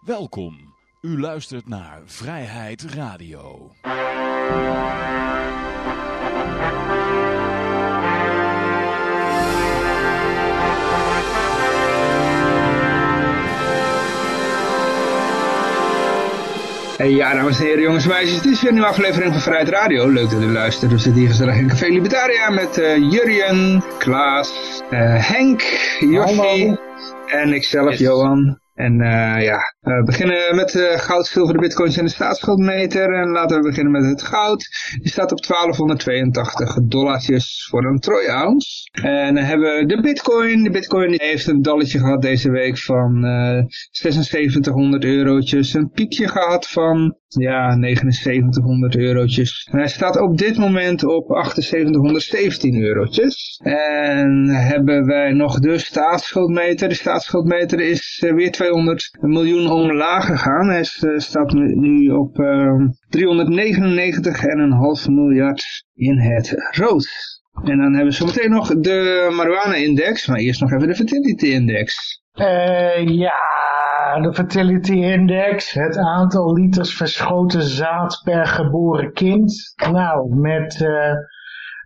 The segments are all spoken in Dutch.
Welkom. U luistert naar Vrijheid Radio. Hey, ja, dames en heren, jongens en meisjes, het is weer een nieuwe aflevering van Vrijheid Radio. Leuk dat u luistert. We zitten hier gezellig in Café Libertaria met uh, Jurjen, Klaas, uh, Henk, Josje en ikzelf, yes. Johan. En uh, ja, we beginnen met uh, goud, zilver, de bitcoins en de staatsschuldmeter. En laten we beginnen met het goud. Die staat op 1282 dollartjes voor een troy ounce. En dan hebben we de bitcoin. De bitcoin heeft een dalletje gehad deze week van uh, 7600 eurotjes. Een piekje gehad van ja, 7900 eurotjes. En hij staat op dit moment op 7817 eurotjes. En hebben wij nog de staatsschuldmeter. De staatsschuldmeter is weer 200 miljoen omlaag gegaan. Hij staat nu op uh, 399,5 miljard in het rood. En dan hebben we zometeen nog de marijuana-index, maar eerst nog even de fertility-index. Uh, ja, de fertility index, het aantal liters verschoten zaad per geboren kind. Nou, met uh,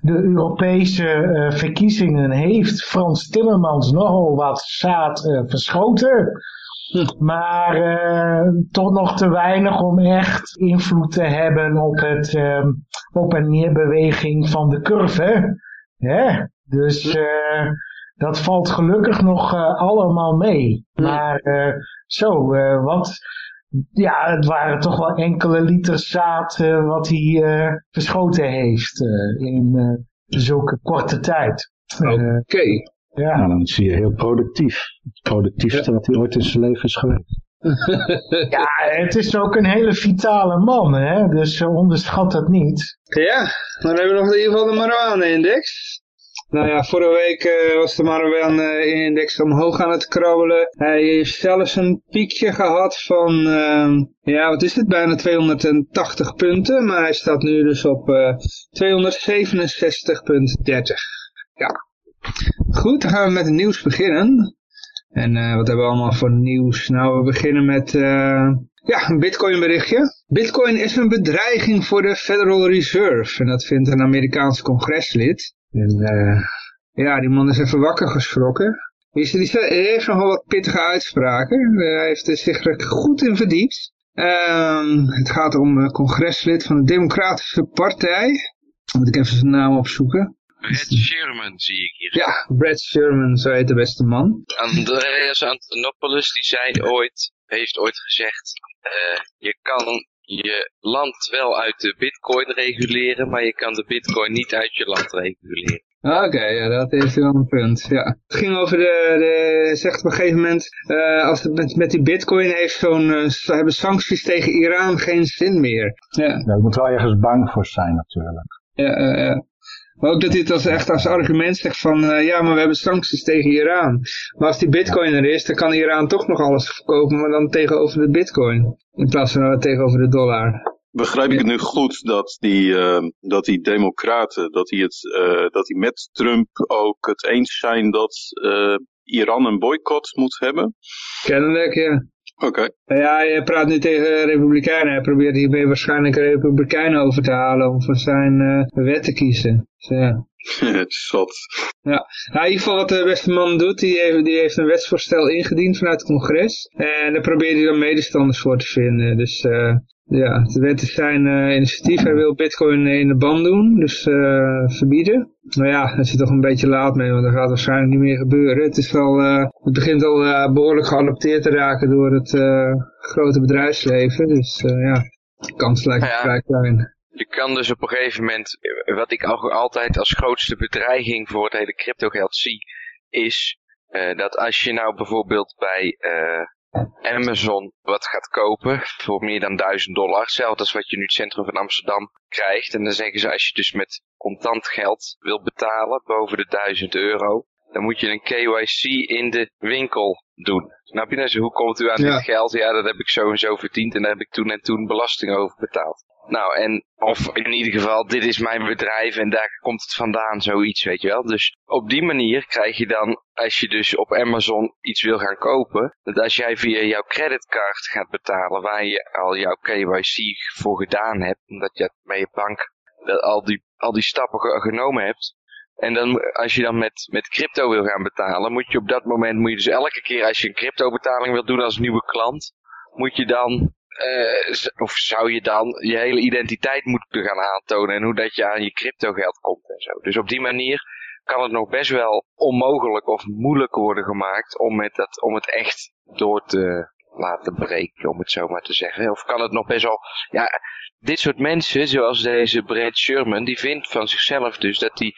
de Europese uh, verkiezingen heeft Frans Timmermans nogal wat zaad verschoten. Maar toch nog te weinig om echt invloed te hebben op het op- en neerbeweging van de curve. Hè? Dus dat valt gelukkig nog allemaal mee. Maar zo, wat, ja, het waren toch wel enkele liter zaad wat hij verschoten heeft in zulke korte tijd. Oké. Okay. Ja. Dan zie je heel productief. Het productiefste wat hij ooit in zijn leven is geweest. ja, het is ook een hele vitale man, hè? dus onderschat het niet. Ja, dan hebben we nog in ieder geval de marijuana-index. Nou ja, vorige week uh, was de marijuana-index omhoog aan het krabbelen. Hij heeft zelfs een piekje gehad van, uh, ja wat is het, bijna 280 punten. Maar hij staat nu dus op uh, 267,30. Ja. Goed, dan gaan we met het nieuws beginnen. En uh, wat hebben we allemaal voor nieuws? Nou, we beginnen met uh, ja, een bitcoin berichtje. Bitcoin is een bedreiging voor de Federal Reserve. En dat vindt een Amerikaans congreslid. En uh, ja, die man is even wakker geschrokken. Die, heeft nogal wat pittige uitspraken. Hij heeft zich goed in verdiept. Um, het gaat om uh, congreslid van de Democratische Partij. Moet ik even zijn naam opzoeken. Brad Sherman zie ik hier. Ja, Brad Sherman, zo heet de beste man. Andreas Antonopoulos, die zei ooit, heeft ooit gezegd, uh, je kan je land wel uit de bitcoin reguleren, maar je kan de bitcoin niet uit je land reguleren. Oké, okay, ja, dat is wel een punt. Ja. Het ging over de, de zegt op een gegeven moment, uh, als het met, met die bitcoin heeft zo'n, uh, hebben sancties tegen Iran geen zin meer. Ja. ja, je moet wel ergens bang voor zijn natuurlijk. Ja, uh, ja. Maar ook dat hij het als, echt als argument zegt van, uh, ja, maar we hebben sancties tegen Iran. Maar als die bitcoin er is, dan kan Iran toch nog alles verkopen, maar dan tegenover de bitcoin. In plaats van uh, tegenover de dollar. Begrijp ik het nu goed dat die, uh, dat die democraten, dat die, het, dat die met Trump ook het eens zijn dat Iran een boycott moet hebben? Kennelijk, ja. Oké. Okay. Ja, hij praat nu tegen republikeinen. Hij probeert hiermee waarschijnlijk republikeinen over te halen om voor zijn uh, wet te kiezen. Dus, ja. Zot. Ja. Nou, in ieder geval wat de beste man doet, die heeft, die heeft een wetsvoorstel ingediend vanuit het congres. En daar probeert hij dan medestanders voor te vinden. Dus uh, ja, de wet is zijn uh, initiatief. Hij wil bitcoin in de ban doen, dus uh, verbieden. Nou ja, daar zit toch een beetje laat mee, want dat gaat waarschijnlijk niet meer gebeuren. Het, is al, uh, het begint al uh, behoorlijk geadopteerd te raken door het grote bedrijfsleven. Dus ja, de kans lijkt ja, vrij klein. Je kan dus op een gegeven moment, wat ik altijd als grootste bedreiging voor het hele crypto geld zie, is dat als je nou bijvoorbeeld bij Amazon wat gaat kopen voor meer dan 1000 dollar. Hetzelfde als wat je nu het centrum van Amsterdam krijgt. En dan zeggen ze als je dus met contant geld wil betalen boven de 1000 euro. Dan moet je een KYC in de winkel doen. Snap je? Dus hoe komt u aan ja. dit geld? Ja, dat heb ik zo en zo verdiend en daar heb ik toen en toen belasting over betaald. Nou, en of in ieder geval, dit is mijn bedrijf en daar komt het vandaan, zoiets, weet je wel. Dus op die manier krijg je dan, als je dus op Amazon iets wil gaan kopen, dat als jij via jouw creditcard gaat betalen, waar je al jouw KYC voor gedaan hebt, omdat je bij je bank al, die, al die stappen ge- genomen hebt, en dan, als je dan met, met crypto wil gaan betalen, moet je op dat moment, moet je dus elke keer als je een crypto betaling wil doen als nieuwe klant, moet je dan, of zou je dan je hele identiteit moeten gaan aantonen en hoe dat je aan je crypto geld komt en zo. Dus op die manier kan het nog best wel onmogelijk of moeilijk worden gemaakt om, met dat, om het echt door te laten breken, om het zo maar te zeggen. Of kan het nog best wel, ja, dit soort mensen, zoals deze Brad Sherman, die vindt van zichzelf dus dat hij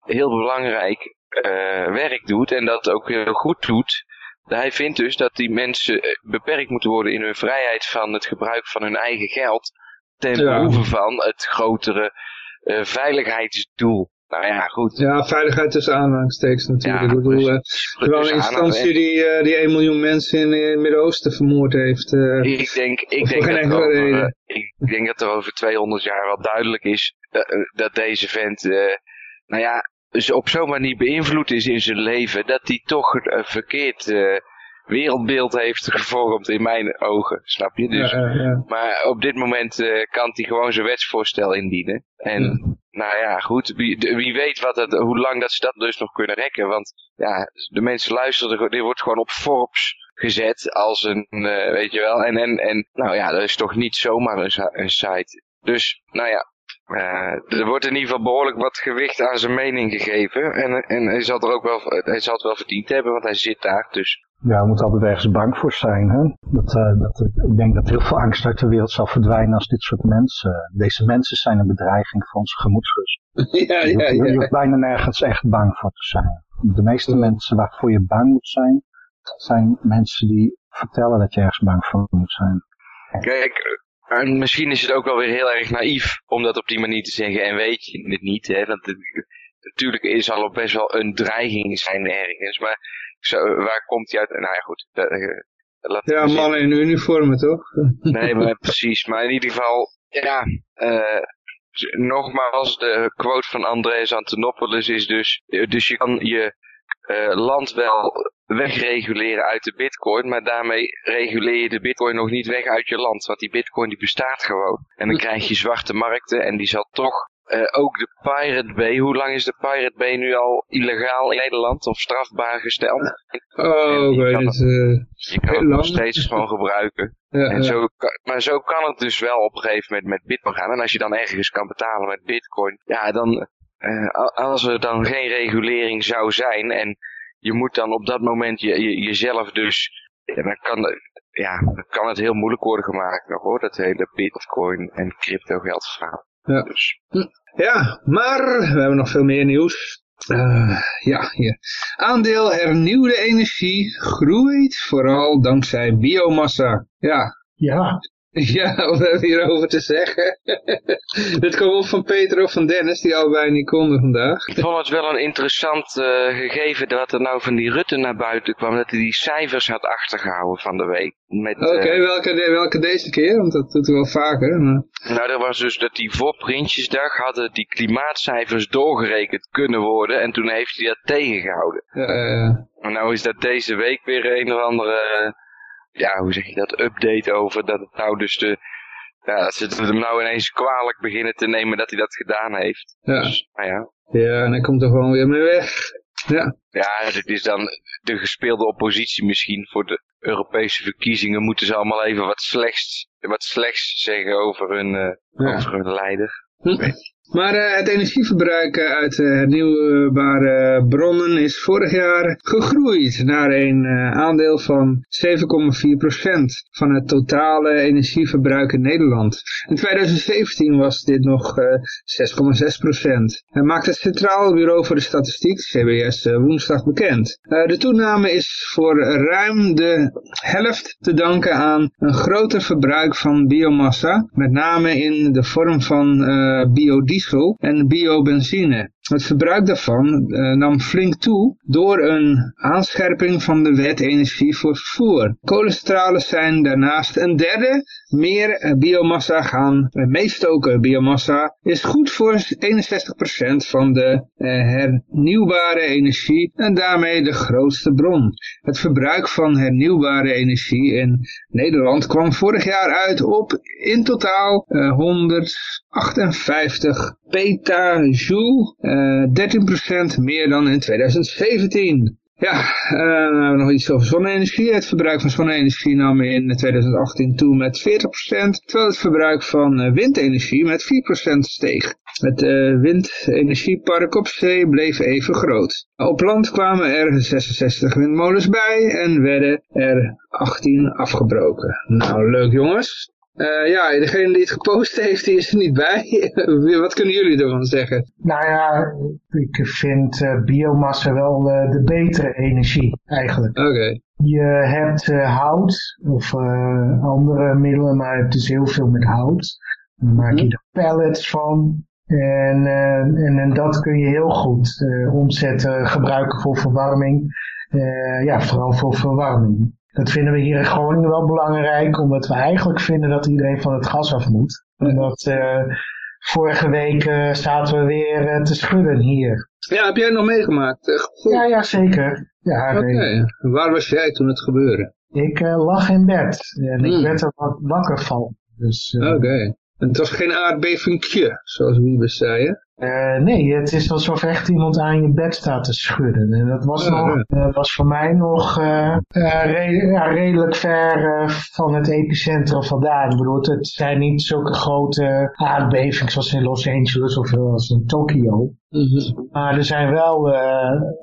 heel belangrijk eh, werk doet en dat ook heel goed doet. Hij vindt dus dat die mensen eh, beperkt moeten worden in hun vrijheid van het gebruik van hun eigen geld ten Ja. behoeve van het grotere eh, veiligheidsdoel. Nou ja, goed. Ja, veiligheid tussen aanhalingstekens natuurlijk. Ja, ik bedoel, eh, dus- dus een instantie die, eh, die 1 miljoen mensen in, in het Midden-Oosten vermoord heeft. eh. Ik denk, ik denk, dat er over, eh, ik denk dat er over 200 jaar wel duidelijk is dat, eh, dat deze vent, eh, nou ja, dus op zo'n manier beïnvloed is in zijn leven, dat hij toch een verkeerd eh, wereldbeeld heeft gevormd in mijn ogen, snap je? Dus, ja, ja, ja. Maar op dit moment eh, kan hij gewoon zijn wetsvoorstel indienen. En nou ja, goed, wie, de- wie weet wat het, hoe lang dat ze dat dus nog kunnen rekken. Want ja, de mensen luisteren, er- dit wordt gewoon op Forbes gezet als een, eh, weet je wel. En, en, en nou ja, dat is toch niet zomaar een, een site. Dus, nou ja, eh, er wordt in ieder geval behoorlijk wat gewicht aan zijn mening gegeven. En, en hij, zal er ook wel, hij zal het wel verdiend hebben, want hij zit daar. Dus Ja, we moeten altijd ergens bang voor zijn. Hè? Dat, eh, dat, ik denk dat heel veel angst uit de wereld zal verdwijnen als dit soort mensen. Deze mensen zijn een bedreiging voor onze gemoedsrust. ja, Je, ja, hoeft- je ja. hoeft bijna nergens echt bang voor te zijn. De meeste mensen waarvoor je bang moet zijn, zijn mensen die vertellen dat je ergens bang voor moet zijn. Kijk, en misschien is het ook wel weer heel erg naïef om dat op die manier te zeggen. En weet je het niet, hè? Want het, natuurlijk is al best wel een dreiging zijn ergens. Maar zo, waar komt die uit? Nou ja, goed. Dat, eh, laat Ja, mannen in uniformen toch? Nee, maar precies. Maar in ieder geval, ja, eh, nogmaals, de quote van Andreas Antonopoulos is dus, dus je kan je eh, land wel wegreguleren uit de bitcoin, maar daarmee reguleer je de bitcoin nog niet weg uit je land, want die bitcoin die bestaat gewoon. En dan krijg je zwarte markten en die zal toch eh, ook de Pirate Bay, hoe lang is de Pirate Bay nu al illegaal in Nederland of strafbaar gesteld? Oh, het. eh, Je kan het nog steeds gewoon gebruiken. ja, En ja. zo, kan- maar zo kan het dus wel op een gegeven moment met bitcoin gaan. En als je dan ergens kan betalen met bitcoin, ja, dan, eh, als er dan geen regulering zou zijn en je moet dan op dat moment je, je- jezelf dus, ja, dan kan, ja, dan kan het heel moeilijk worden gemaakt nog hoor, dat hele bitcoin en crypto geld verhaal. Ja. Dus, Ja, maar we hebben nog veel meer nieuws. Eh, ja, hier. Aandeel hernieuwde energie groeit vooral dankzij biomassa. Ja, Ja, ja, wat hebben we hierover te zeggen? Dit kwam op van Peter of van Dennis, die allebei niet konden vandaag. ik vond het wel een interessant eh, gegeven dat er nou van die Rutte naar buiten kwam, dat hij die cijfers had achtergehouden van de week. Oké, eh, welke, de- welke deze keer? Want dat doet hij wel vaker. Maar... Nou, dat was dus dat die voor Prinsjesdag hadden die klimaatcijfers doorgerekend kunnen worden. En toen heeft hij dat tegengehouden. Ja, En nou is dat deze week weer een of andere, ja, hoe zeg je dat, update over dat het nou dus de, ja, dat ze het hem nou ineens kwalijk beginnen te nemen dat hij dat gedaan heeft. ja. Dus, nou ja. ja, en hij komt er gewoon weer mee weg. Ja, Ja, dit is dan de gespeelde oppositie misschien voor de Europese verkiezingen. Moeten ze allemaal even wat slechts, wat slechts zeggen over hun, eh, Ja. over hun leider. Maar eh, het energieverbruik eh, uit eh, hernieuwbare bronnen is vorig jaar gegroeid naar een aandeel van 7,4% van het totale energieverbruik in Nederland. In 2017 was dit nog eh 6,6%. Dat maakt het Centraal Bureau voor de Statistiek, CBS, woensdag bekend. De toename is voor ruim de helft te danken aan een groter verbruik van biomassa, met name in de vorm van eh, biodiesel en biobenzine. Het verbruik daarvan uh, nam flink toe door een aanscherping van de wet energie voor vervoer. Kolencentrales zijn daarnaast een derde meer biomassa gaan meestoken. Biomassa is goed voor 61% van de hernieuwbare energie en daarmee de grootste bron. Het verbruik van hernieuwbare energie in Nederland kwam vorig jaar uit op in totaal 158 petajoule, uh, 13% meer dan in 2017. Ja, uh, nog iets over zonne-energie. Het verbruik van zonne-energie nam in 2018 toe met 40%, terwijl het verbruik van uh, windenergie met 4% steeg. Het windenergiepark op zee bleef even groot. Op land kwamen er 66 windmolens bij en werden er 18 afgebroken. Nou, leuk jongens. Uh, ja, degene die het gepost heeft, die is er niet bij. Wat kunnen jullie ervan zeggen? Nou ja, ik vind uh, biomassa wel uh, de betere energie eigenlijk. Oké. Je hebt hout of andere middelen, maar het is heel veel met hout. Dan maak je er pellets van. En, en, en, dat kun je heel goed omzetten, gebruiken voor verwarming. ja, vooral voor verwarming. Dat vinden we hier in Groningen wel belangrijk, omdat we eigenlijk vinden dat iedereen van het gas af moet. En dat uh, vorige week uh, zaten we weer uh, te schudden hier. Ja, heb jij nog meegemaakt? Echt? Ja, ja, zeker. Ja, Oké, okay. waar was jij toen het gebeurde? Ik lag in bed en ik hmm. werd er wat wakker van. Dus, Oké. Okay. En het was geen aardbevingje, zoals Wiebes zei, hè? Uh, nee, het is alsof echt iemand aan je bed staat te schudden. En dat was, nog, uh, was voor mij nog uh, re ja, redelijk ver van het epicentrum vandaan. Ik bedoel, het zijn niet zulke grote aardbevingen zoals in Los Angeles of zoals in Tokio. Mhm. Maar er zijn wel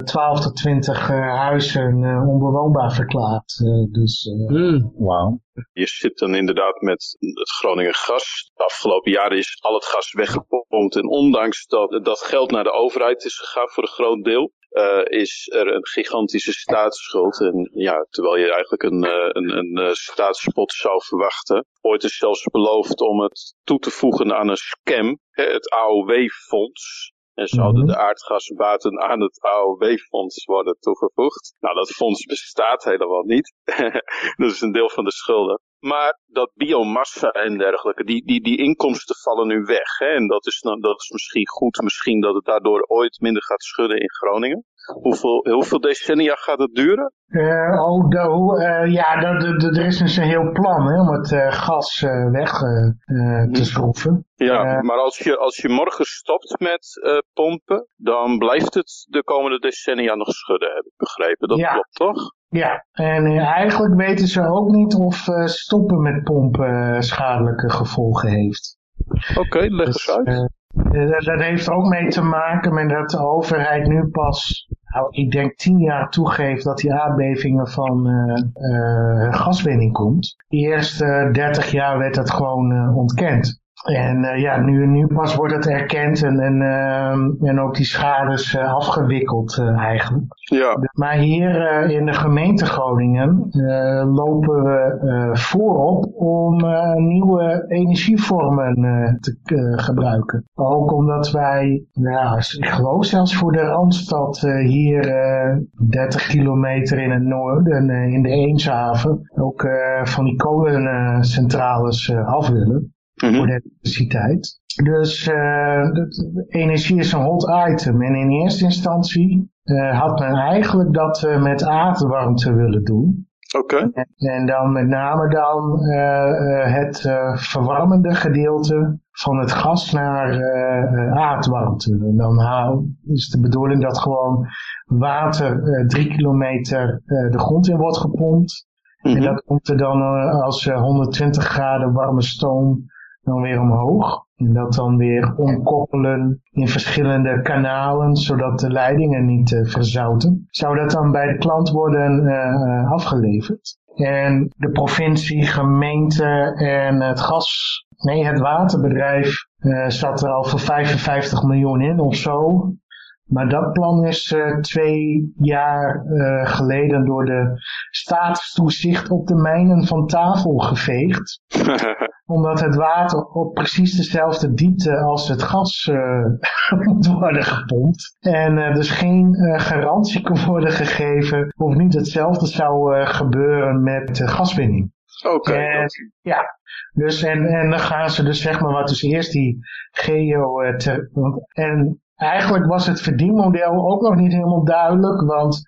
12 tot 20 huizen onbewoonbaar verklaard. dus, mm. wow. Je zit dan inderdaad met het Groningen gas. De afgelopen jaren is al het gas weggepompt. En ondanks dat dat geld naar de overheid is gegaan voor een groot deel, uh, is er een gigantische staatsschuld. En ja, terwijl je eigenlijk een, uh, een, een uh, staatspot zou verwachten. Ooit is zelfs beloofd om het toe te voegen aan een scam, hè, het AOW-fonds. En zouden mhm. de aardgasbaten aan het AOW-fonds worden toegevoegd. Nou, dat fonds bestaat helemaal niet. dat is een deel van de schulden. Maar dat biomassa en dergelijke, die, die, die inkomsten vallen nu weg. Hè? En dat is, dat is misschien goed, misschien dat het daardoor ooit minder gaat schudden in Groningen. Hoeveel, hoeveel decennia gaat het duren? Uh, oh, de, uh, ja, er is dus een heel plan hè, om het uh, gas weg te mhm. schroeven. Ja, maar als je, als je morgen stopt met pompen, dan blijft het de komende decennia nog schudden, heb ik begrepen. Dat klopt toch? Ja, en eigenlijk weten ze ook niet of stoppen met pompen schadelijke gevolgen heeft. Oké, okay, leg eens dus, uit. dat heeft ook mee te maken met dat de overheid nu pas nou, ik denk tien jaar toegeeft dat die aardbevingen van gaswinning komt. De eerste dertig jaar werd dat gewoon ontkend. En uh, ja, nu, nu pas wordt het erkend en, en, uh, en ook die schades uh, afgewikkeld eigenlijk. Ja. Maar hier in de gemeente Groningen lopen we voorop om nieuwe energievormen te gebruiken. Ook omdat wij, nou, ik geloof zelfs voor de Randstad hier 30 kilometer in het noorden, in de Eemshaven, ook van die kolencentrales af willen mm -hmm. voor de elektriciteit. Dus uh, energie is een hot item. En in eerste instantie uh, had men eigenlijk dat uh, met aardwarmte willen doen. Oké. Okay. En, en, dan met name dan het verwarmende gedeelte van het gas naar aardwarmte. En dan is de bedoeling dat gewoon water drie kilometer de grond in wordt gepompt. Mm -hmm. En mhm. dat komt er dan als 120 graden warme stoom dan weer omhoog. En dat dan weer omkoppelen in verschillende kanalen, zodat de leidingen niet uh, verzouten. Zou dat dan bij de klant worden uh, afgeleverd? En de provincie, gemeente en het gas, nee het waterbedrijf zat er al voor 55 miljoen in of zo. Maar dat plan is twee jaar geleden door de staatstoezicht op de mijnen van tafel geveegd. omdat het water op precies dezelfde diepte als het gas moet worden gepompt. En dus geen garantie kan worden gegeven of niet hetzelfde zou gebeuren met gaswinning. Oké. ja, dus en, en dan gaan ze dus zeg maar wat dus eerst die geo... en eigenlijk was het verdienmodel ook nog niet helemaal duidelijk, want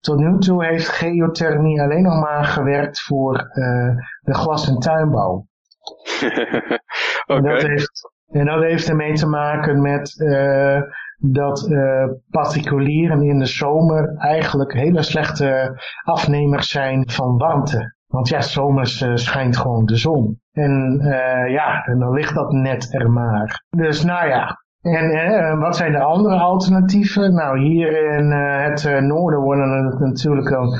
tot nu toe heeft geothermie alleen nog maar gewerkt voor uh, de glas- en tuinbouw. okay. en, dat heeft, en dat heeft ermee te maken met uh, dat uh, particulieren in de zomer eigenlijk hele slechte afnemers zijn van warmte. Want ja, zomers schijnt gewoon de zon. En ja, en dan ligt dat net er maar. Dus nou ja, en wat zijn de andere alternatieven? Nou, hier in het noorden worden het natuurlijk al,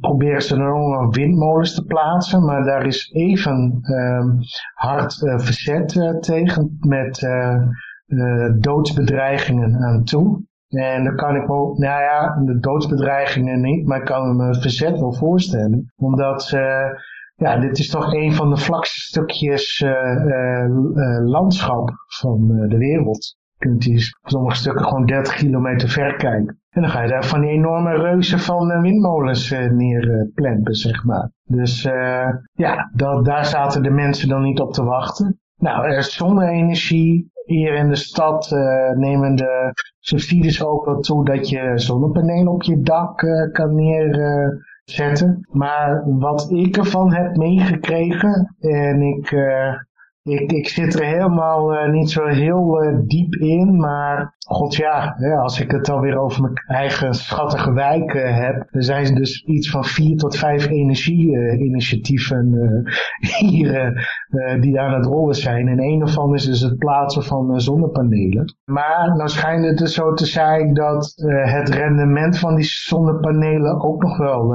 proberen ze er ook nog windmolens te plaatsen, maar daar is even ehm, hard verzet tegen met doodsbedreigingen aan toe. En dan kan ik ook, nou ja, de doodsbedreigingen niet, maar ik kan me verzet wel voorstellen. Omdat, ja, dit is toch een van de vlakste stukjes uh, uh, landschap van de wereld. Je kunt die sommige stukken gewoon 30 kilometer ver kijken. En dan ga je daar van die enorme reuzen van windmolens neerplempen, zeg maar. Dus ja, dat, daar zaten de mensen dan niet op te wachten. Nou, zonne-energie, hier in de stad uh, nemen de subsidies ook wel toe dat je zonnepanelen op je dak uh, kan neerzetten. maar wat ik ervan heb meegekregen, en ik ik, ik zit er helemaal uh, niet zo heel uh, diep in, maar god ja, als ik het dan weer over mijn eigen schattige wijk uh, heb, er zijn dus iets van vier tot vijf energie-initiatieven hier die aan het rollen zijn. En een daarvan is dus het plaatsen van zonnepanelen. Maar nou schijnt het dus zo te zijn dat het rendement van die zonnepanelen ook nog wel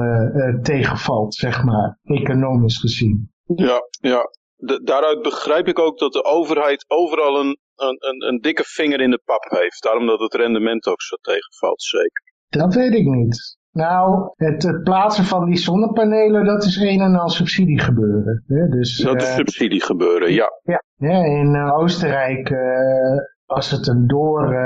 tegenvalt, zeg maar, economisch gezien. Ja, ja daaruit begrijp ik ook dat de overheid overal een, een, een, dikke vinger in de pap heeft. Daarom dat het rendement ook zo tegenvalt, zeker. Dat weet ik niet. Nou, het, het, plaatsen van die zonnepanelen, dat is een en al subsidie gebeuren. Hè? Dus, dat is uh, subsidie gebeuren, ja. Ja, ja in uh, Oostenrijk uh, was het een door,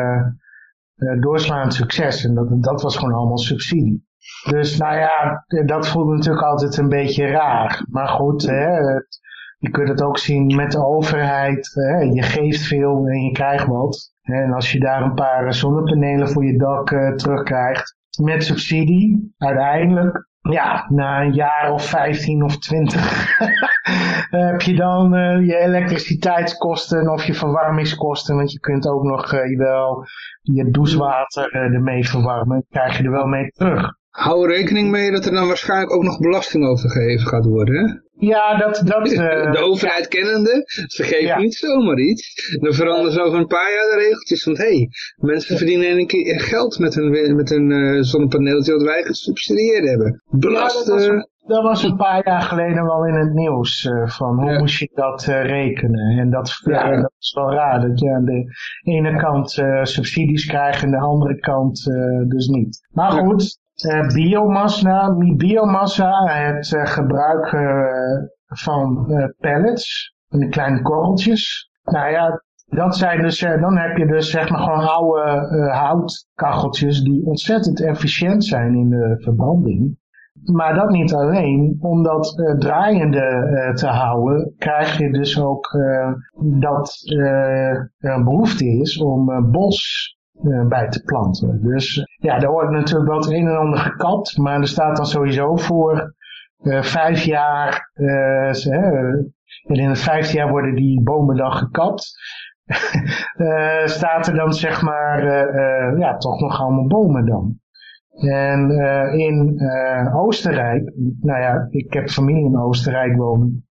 doorslaand succes. En dat, dat was gewoon allemaal subsidie. Dus nou ja, dat voelt natuurlijk altijd een beetje raar. Maar goed, hè, het, je kunt het ook zien met de overheid. Je geeft veel en je krijgt wat. En als je daar een paar zonnepanelen voor je dak uh, terugkrijgt met subsidie, uiteindelijk, ja, na een jaar of 15 of 20 heb je dan uh, je elektriciteitskosten of je verwarmingskosten. Want je kunt ook nog uh, wel je douchewater ermee verwarmen. krijg je er wel mee terug. Hou rekening mee dat er dan waarschijnlijk ook nog belasting over gegeven gaat worden, hè? Ja, dat... dat uh, de overheid kennende, ze geven niet zomaar iets. Dan veranderen ze over een paar jaar de regeltjes van, hé, hey, mensen verdienen een keer geld met hun, met hun uh, zonnepaneeltje wat wij gesubsidieerd hebben. Belasten... Ja, dat, was, dat een paar jaar geleden wel in het nieuws, uh, van hoe moest je dat rekenen. En dat, ja. dat is wel raar, dat je aan de ene kant subsidies krijgt en de andere kant dus niet. Maar goed, biomassa, biomassa, het uh, gebruik uh, van pellets, van kleine korreltjes. Nou ja, dat zijn dus, dan heb je dus zeg maar gewoon oude houtkacheltjes die ontzettend efficiënt zijn in de verbranding. Maar dat niet alleen, om dat draaiende te houden, krijg je dus ook dat er een behoefte is om bos uh, bij te planten. Dus ja, daar wordt natuurlijk wel het een en ander gekapt, maar er staat dan sowieso voor uh, vijf jaar, uh, en in het vijfde jaar worden die bomen dan gekapt. staat er dan zeg maar, ja, toch nog allemaal bomen dan. En in Oostenrijk, nou ja, ik heb familie in Oostenrijk wonen.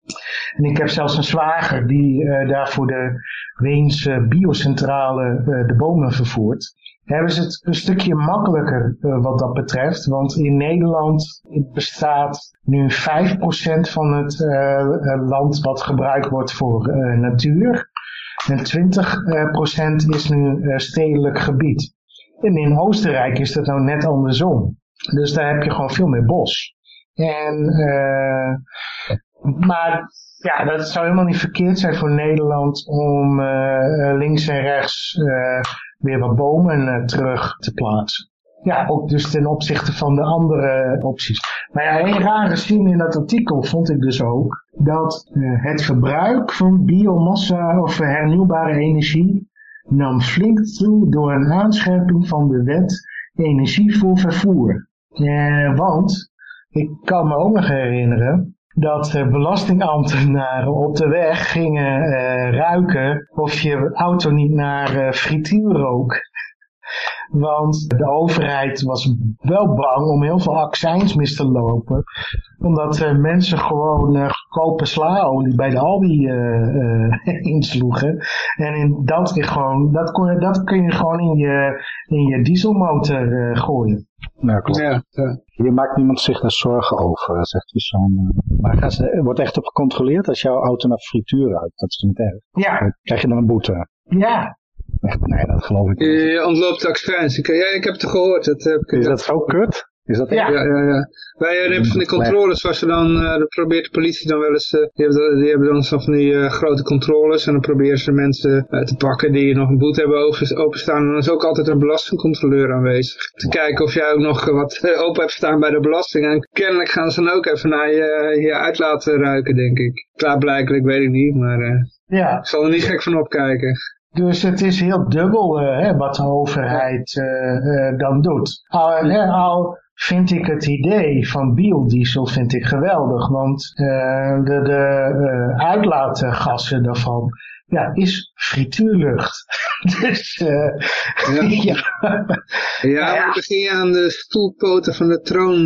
En ik heb zelfs een zwager die uh, daar voor de Weense biocentrale uh, de bomen vervoert. Hebben ze het een stukje makkelijker uh, wat dat betreft. Want in Nederland bestaat nu 5% van het land wat gebruikt wordt voor natuur. En 20% is nu stedelijk gebied. En in Oostenrijk is dat nou net andersom. Dus daar heb je gewoon veel meer bos. En, uh, maar ja, dat zou helemaal niet verkeerd zijn voor Nederland om uh, links en rechts uh, weer wat bomen terug te plaatsen. Ja, ook dus ten opzichte van de andere opties. Maar ja, een rare zin in dat artikel vond ik dus ook dat het verbruik van biomassa of hernieuwbare energie nam flink toe door een aanscherping van de wet energie voor vervoer. Uh, want ik kan me ook nog herinneren dat uh, belastingambtenaren op de weg gingen uh, ruiken of je auto niet naar uh, frituur rook. Want de overheid was wel bang om heel veel accijns mis te lopen. Omdat uh, mensen gewoon uh, goedkope slaolie bij de Aldi uh, insloegen. En in dat, gewoon, dat, kon, dat kun je gewoon in je, in je dieselmotor gooien. Ja, klopt. Ja, ja. Hier maakt niemand zich daar zorgen over, zegt hij zo'n... Maar er wordt echt op gecontroleerd als jouw auto naar frituur ruikt. Dat is niet erg. Ja. krijg je dan een boete. Ja, Nee, dat geloof ik niet. Je ontloopt de accijns. Ja, ik heb het gehoord. Dat heb ik, is dat zo kut? Is dat ja. ja, ja, ja. Bij uh, van die controles was er dan, uh, dan probeert de politie dan wel eens, uh, die, hebben, die hebben dan zo van die uh, grote controles en dan proberen ze mensen te pakken die nog een boete hebben over, openstaan. En dan is ook altijd een belastingcontroleur aanwezig. Te kijken of jij ook nog wat open hebt staan bij de belasting. En kennelijk gaan ze dan ook even naar je, je uitlaat ruiken, denk ik. Klaarblijkelijk, weet ik niet, maar ja. ik zal er niet gek van opkijken. Dus het is heel dubbel uh, hè, wat de overheid uh, uh, dan doet. Al, hè, al vind ik het idee van biodiesel vind ik geweldig. Want de, de uitlaatgassen daarvan ja, is frituurlucht. dus ja. ja. ja, ja. begin je aan de stoelpoten van de troon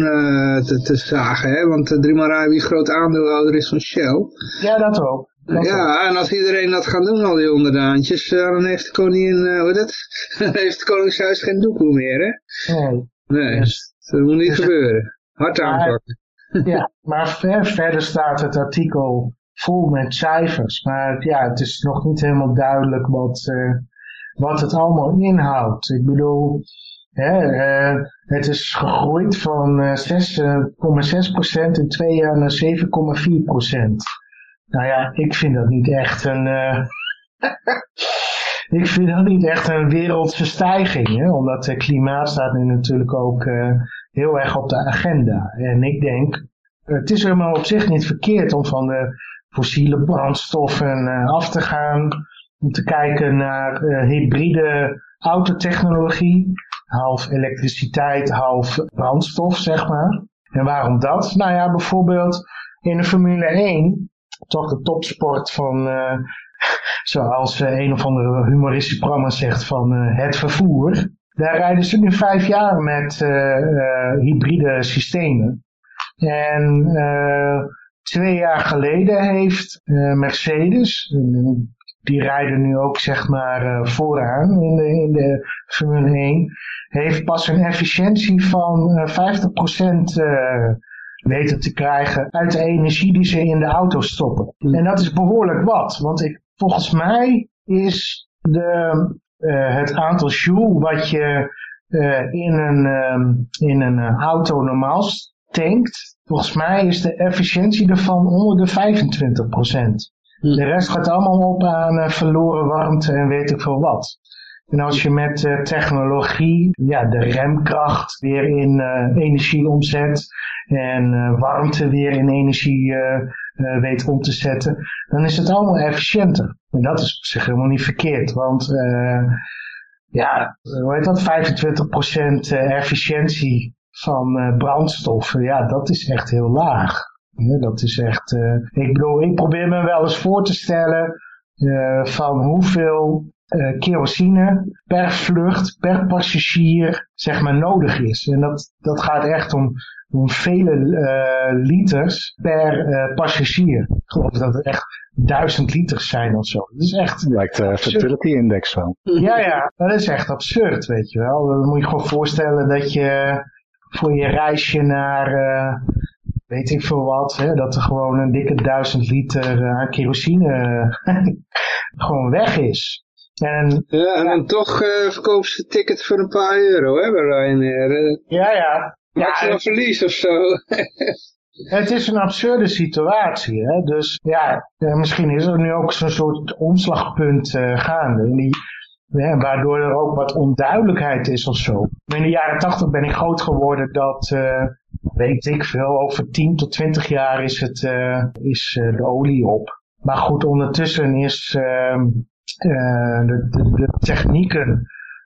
te, te zagen. Hè? Want uh, wie groot aandeelhouder is van Shell. Ja, dat ook. Ja, en als iedereen dat gaat doen, al die onderdaantjes, dan heeft de koningin, uh, hoe dat? heeft het koningshuis geen doekoe meer, hè? Nee. Nee, dus, dat moet niet dus, gebeuren. Hard aanpakken. ja, maar ver, verder staat het artikel vol met cijfers. Maar ja, het is nog niet helemaal duidelijk wat, uh, wat het allemaal inhoudt. Ik bedoel, hè, uh, het is gegroeid van 6,6% in twee jaar naar 7,4%. Nou ja, ik vind dat niet echt een... Uh, ik vind dat niet echt een wereldse stijging. Hè? Omdat het klimaat staat nu natuurlijk ook uh, heel erg op de agenda. En ik denk, het is helemaal op zich niet verkeerd om van de fossiele brandstoffen uh, af te gaan. Om te kijken naar hybride autotechnologie. Half elektriciteit, half brandstof, zeg maar. En waarom dat? Nou ja, bijvoorbeeld in de Formule 1 toch de topsport van, uh, zoals uh, een of andere humoristisch programma zegt, van uh, het vervoer. Daar rijden ze nu vijf jaar met hybride systemen. En twee jaar geleden heeft Mercedes, die rijden nu ook zeg maar vooraan in de, in de Formule 1, heeft pas een efficiëntie van 50% weten te krijgen uit de energie die ze in de auto stoppen. Hmm. En dat is behoorlijk wat, want ik, volgens mij is de, uh, het aantal joule wat je uh, in een, um, in een uh, auto normaal tankt, volgens mij is de efficiëntie ervan onder de 25%. Hmm. De rest gaat allemaal op aan verloren warmte en weet ik veel wat. En als je met uh, technologie ja, de remkracht weer in uh, energie omzet en uh, warmte weer in energie weet om te zetten, dan is het allemaal efficiënter. En dat is op zich helemaal niet verkeerd, want ja, hoe heet dat, 25% efficiëntie van brandstoffen, ja, dat is echt heel laag. Dat is echt, ik bedoel, ik probeer me wel eens voor te stellen van hoeveel uh, kerosine per vlucht, per passagier, zeg maar, nodig is. En dat, dat gaat echt om, om vele uh, liters per uh, passagier. Ik geloof dat het echt duizend liters zijn of zo. Dat is echt... Lijkt de fertility index wel. Ja, ja, dat is echt absurd, weet je wel. Dan moet je gewoon voorstellen dat je voor je reisje naar weet ik veel wat, hè, dat er gewoon een dikke duizend liter aan kerosine gewoon weg is. En, ja, en dan toch uh, verkopen ze tickets voor een paar euro, hè, bij Ryanair. Ja, ja. Maximaal ja, verlies of zo. Het is een absurde situatie. Hè? Dus ja, misschien is er nu ook zo'n soort omslagpunt uh, gaande. In die, ja, waardoor er ook wat onduidelijkheid is of zo. In de jaren tachtig ben ik groot geworden dat, uh, weet ik veel, over 10 tot 20 jaar is, het, uh, is de olie op. Maar goed, ondertussen is ehm, de, de, de, technieken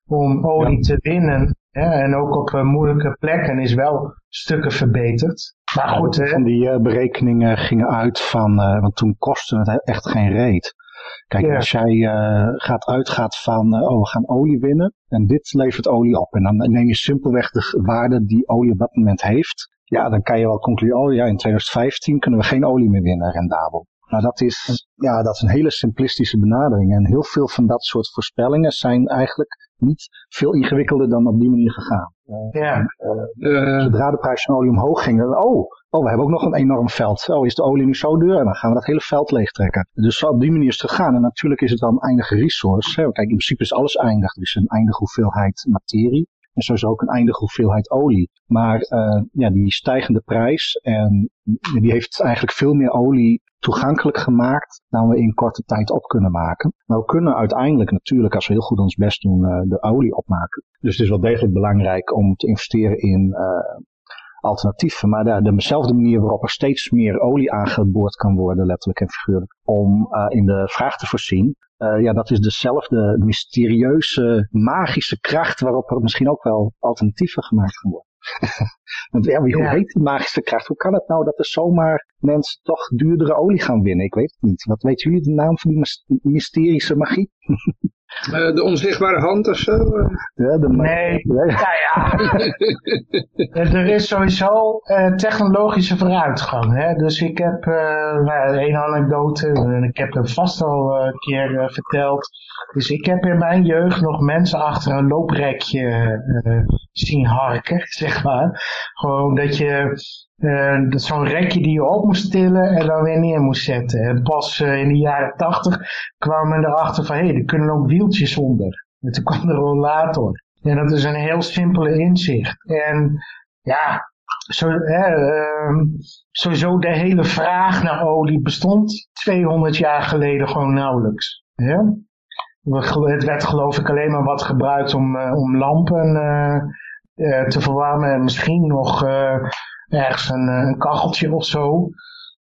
om olie te winnen en ook op moeilijke plekken is wel stukken verbeterd. Maar goed, hè. die uh, berekeningen gingen uit van, want toen kostte het echt geen reet. Kijk, als jij uh, gaat uitgaat van, oh we gaan olie winnen en dit levert olie op. En dan neem je simpelweg de waarde die olie op dat moment heeft. Ja, dan kan je wel concluderen, oh ja, in 2015 kunnen we geen olie meer winnen rendabel. Nou, dat is, ja, dat is een hele simplistische benadering. En heel veel van dat soort voorspellingen zijn eigenlijk niet veel ingewikkelder dan op die manier gegaan. Uh, ja. Uh, zodra de prijs van olie omhoog ging, oh, oh, we hebben ook nog een enorm veld. Oh, is de olie nu zo duur? En dan gaan we dat hele veld leegtrekken. Dus op die manier is het gegaan. En natuurlijk is het wel een eindige resource. Hè. Kijk, in principe is alles eindig. Er is een eindige hoeveelheid materie. En zo is ook een eindige hoeveelheid olie. Maar uh, ja, die stijgende prijs, en die heeft eigenlijk veel meer olie toegankelijk gemaakt dan we in korte tijd op kunnen maken. Maar we kunnen uiteindelijk natuurlijk, als we heel goed ons best doen, uh, de olie opmaken. Dus het is wel degelijk belangrijk om te investeren in uh, alternatieven. Maar de, dezelfde manier waarop er steeds meer olie aangeboord kan worden, letterlijk en figuurlijk, om uh, in de vraag te voorzien. Uh, ja, dat is dezelfde mysterieuze, magische kracht waarop er misschien ook wel alternatieven gemaakt gaan worden. ja, hoe heet die magische kracht? Hoe kan het nou dat er zomaar mensen toch duurdere olie gaan winnen? Ik weet het niet. Wat weten jullie de naam van die mysterische magie? Uh, de onzichtbare hand of zo? Ja, de nee, ja, ja. er is sowieso uh, technologische vooruitgang. Hè? Dus ik heb uh, een anekdote, en ik heb hem vast al een keer verteld. Dus ik heb in mijn jeugd nog mensen achter een looprekje zien harken, zeg maar. Gewoon dat je uh, zo'n rekje die je op moest tillen en dan weer neer moest zetten. En pas uh, in de jaren tachtig kwam men erachter van, hé, hey, er kunnen ook wieltjes onder. En toen kwam de rollator. En dat is een heel simpele inzicht. En ja, zo, hè, uh, sowieso de hele vraag naar olie bestond 200 jaar geleden gewoon nauwelijks. Ja? Het werd geloof ik alleen maar wat gebruikt om, om lampen te verwarmen en misschien nog ergens een, eh, een kacheltje of zo.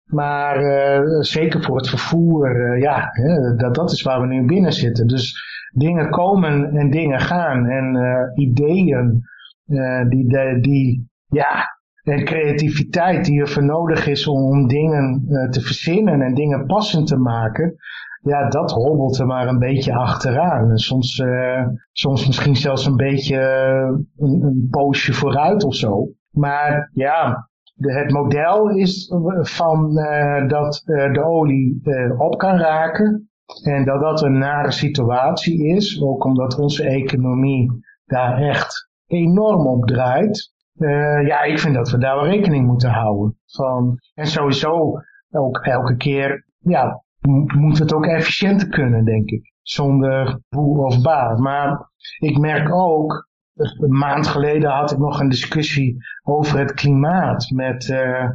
Maar uh, zeker voor het vervoer, uh, ja, hè, dat, dat is waar we nu binnen zitten. Dus dingen komen en dingen gaan. En ideeën, die, die, die, ja, en creativiteit die er voor nodig is om, om dingen te verzinnen en dingen passend te maken. Ja, dat hobbelt er maar een beetje achteraan. En soms, soms misschien zelfs een beetje een, een poosje vooruit of zo. Maar ja, het model is van uh, dat uh, de olie op kan raken. En dat dat een nare situatie is. Ook omdat onze economie daar echt enorm op draait. ja, ik vind dat we daar wel rekening moeten houden. Van, en sowieso ook elke keer, ja, moet het ook efficiënter kunnen, denk ik. Zonder boe of baat. Maar ik merk ook een maand geleden had ik nog een discussie over het klimaat met uh,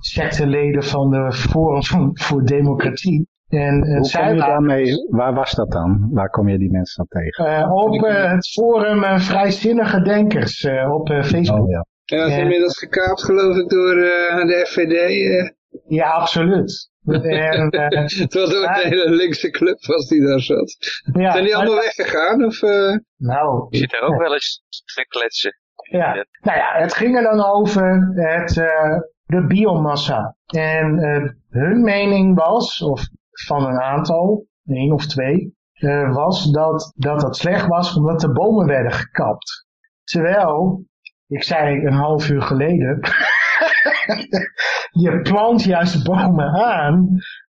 secteleden van de Forum voor Democratie. En, uh, Hoe kom je daarmee, waar was dat dan? Waar kom je die mensen dan tegen? Uh, op het forum Vrijzinnige Denkers op Facebook. Oh, ja. Ja, is inmiddels gekaapt geloof ik door de FVD. Ja, absoluut. En, uh, het was ook een hele linkse club was die daar zat. Ja, Zijn die allemaal weggegaan? Of, uh... Nou, je zit er ook wel eens te kletsen. Ja. ja. Nou ja, het ging er dan over het, uh, de biomassa. En hun mening was, of van een aantal, één of twee, was dat, dat dat slecht was omdat de bomen werden gekapt. Terwijl, ik zei een half uur geleden, je plant juist bomen aan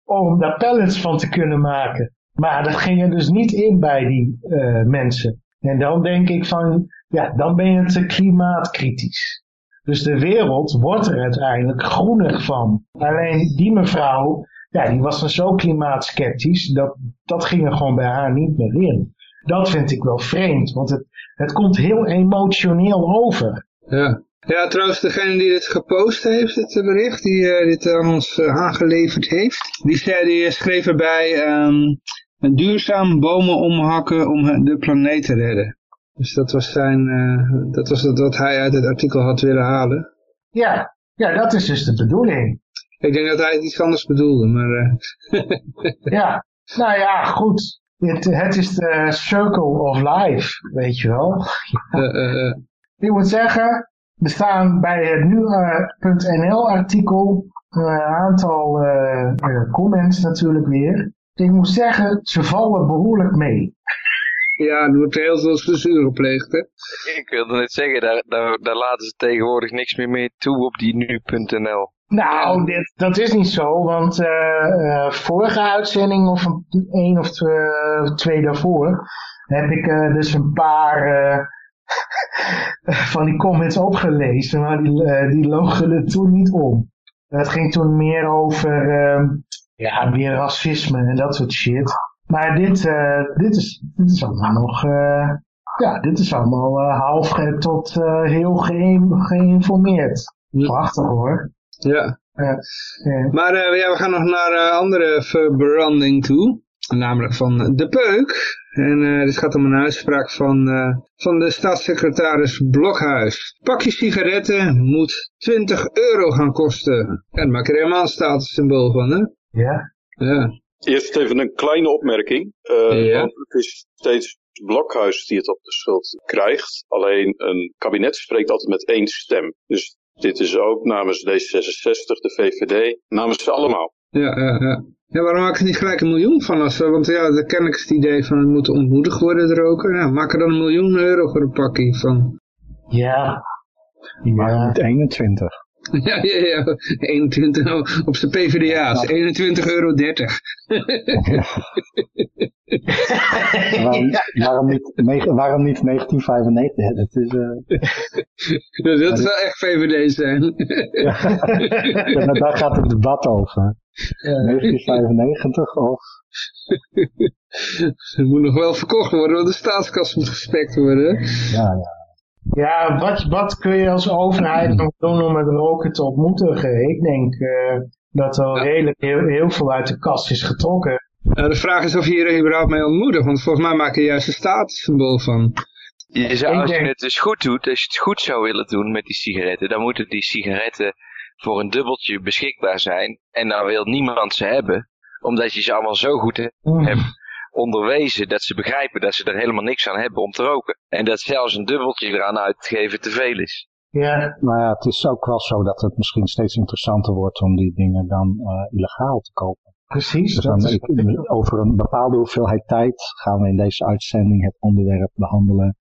om daar pellets van te kunnen maken. Maar dat ging er dus niet in bij die uh, mensen. En dan denk ik van, ja, dan ben je te klimaatkritisch. Dus de wereld wordt er uiteindelijk groener van. Alleen die mevrouw ja, die was dan zo klimaatskeptisch, dat, dat ging er gewoon bij haar niet meer in. Dat vind ik wel vreemd, want het, het komt heel emotioneel over. Ja. Ja, trouwens, degene die dit gepost heeft, dit bericht, die uh, dit aan ons uh, aangeleverd heeft, die, zei, die schreef erbij um, duurzaam bomen omhakken om de planeet te redden. Dus dat was, zijn, uh, dat was het wat hij uit het artikel had willen halen. Ja, ja, dat is dus de bedoeling. Ik denk dat hij het iets anders bedoelde, maar... ja, nou ja, goed. Het, het is de circle of life, weet je wel. Ik moet zeggen, er staan bij het nu.nl artikel een aantal uh, comments natuurlijk weer. Ik moet zeggen, ze vallen behoorlijk mee. Ja, er wordt heel veel censuur gepleegd, hè? Ik wilde net zeggen, daar, daar, daar laten ze tegenwoordig niks meer mee toe op die nu.nl. Nou, dit, dat is niet zo, want uh, uh, vorige uitzending of een, een of twee, twee daarvoor heb ik uh, dus een paar van die comments opgelezen, maar die, die logen er toen niet om. Het ging toen meer over ja, weer racisme en dat soort shit. Maar dit, dit, is, dit is allemaal nog, ja, dit is allemaal half tot heel geïnformeerd. Prachtig hoor. Ja. ja. Maar ja, we gaan nog naar andere verbranding toe. Namelijk van de peuk. En uh, dit gaat om een uitspraak van, van de staatssecretaris Blokhuis. Pakje sigaretten moet 20 euro gaan kosten. Ja, daar maak je er helemaal een statussymbool van, hè? Ja. Ja. Eerst even een kleine opmerking. ja. Want het is steeds Blokhuis die het op de schuld krijgt. Alleen een kabinet spreekt altijd met één stem. Dus dit is ook namens D66, de VVD, namens ze allemaal. Ja, ja, ja. Ja, waarom maken ze niet gelijk een miljoen van? Als, want ja, dan ken ik het idee van het moet ontmoedigd worden roken. Ja, maak er dan een miljoen euro voor een pakje van. Ja. Maar niet 21. Ja, ja, ja. 21 op zijn PvdA's. 21,30 euro. 30. waarom, waarom, niet, waarom niet 1995? Dat is, uh... dat is wel echt VVD zijn. ja, maar daar gaat het debat over. 1995 of... Het moet nog wel verkocht worden, want de staatskas moet gespekt worden. Ja, ja. Ja, wat, wat kun je als overheid nog doen om het roken te ontmoedigen? Ik denk uh, dat er ja. redelijk heel, heel, veel uit de kast is getrokken. Uh, de vraag is of je hier überhaupt mee ontmoedigt, want volgens mij maak je juist een statussymbool van. Je zou, als je het dus goed doet, als je het goed zou willen doen met die sigaretten, dan moeten die sigaretten voor een dubbeltje beschikbaar zijn. En dan wil niemand ze hebben, omdat je ze allemaal zo goed hebt. Mm onderwezen dat ze begrijpen dat ze er helemaal niks aan hebben om te roken. En dat zelfs een dubbeltje eraan uitgeven te veel is. Ja. Maar ja, het is ook wel zo dat het misschien steeds interessanter wordt om die dingen dan uh, illegaal te kopen. Precies. Dus is... over een bepaalde hoeveelheid tijd gaan we in deze uitzending het onderwerp behandelen.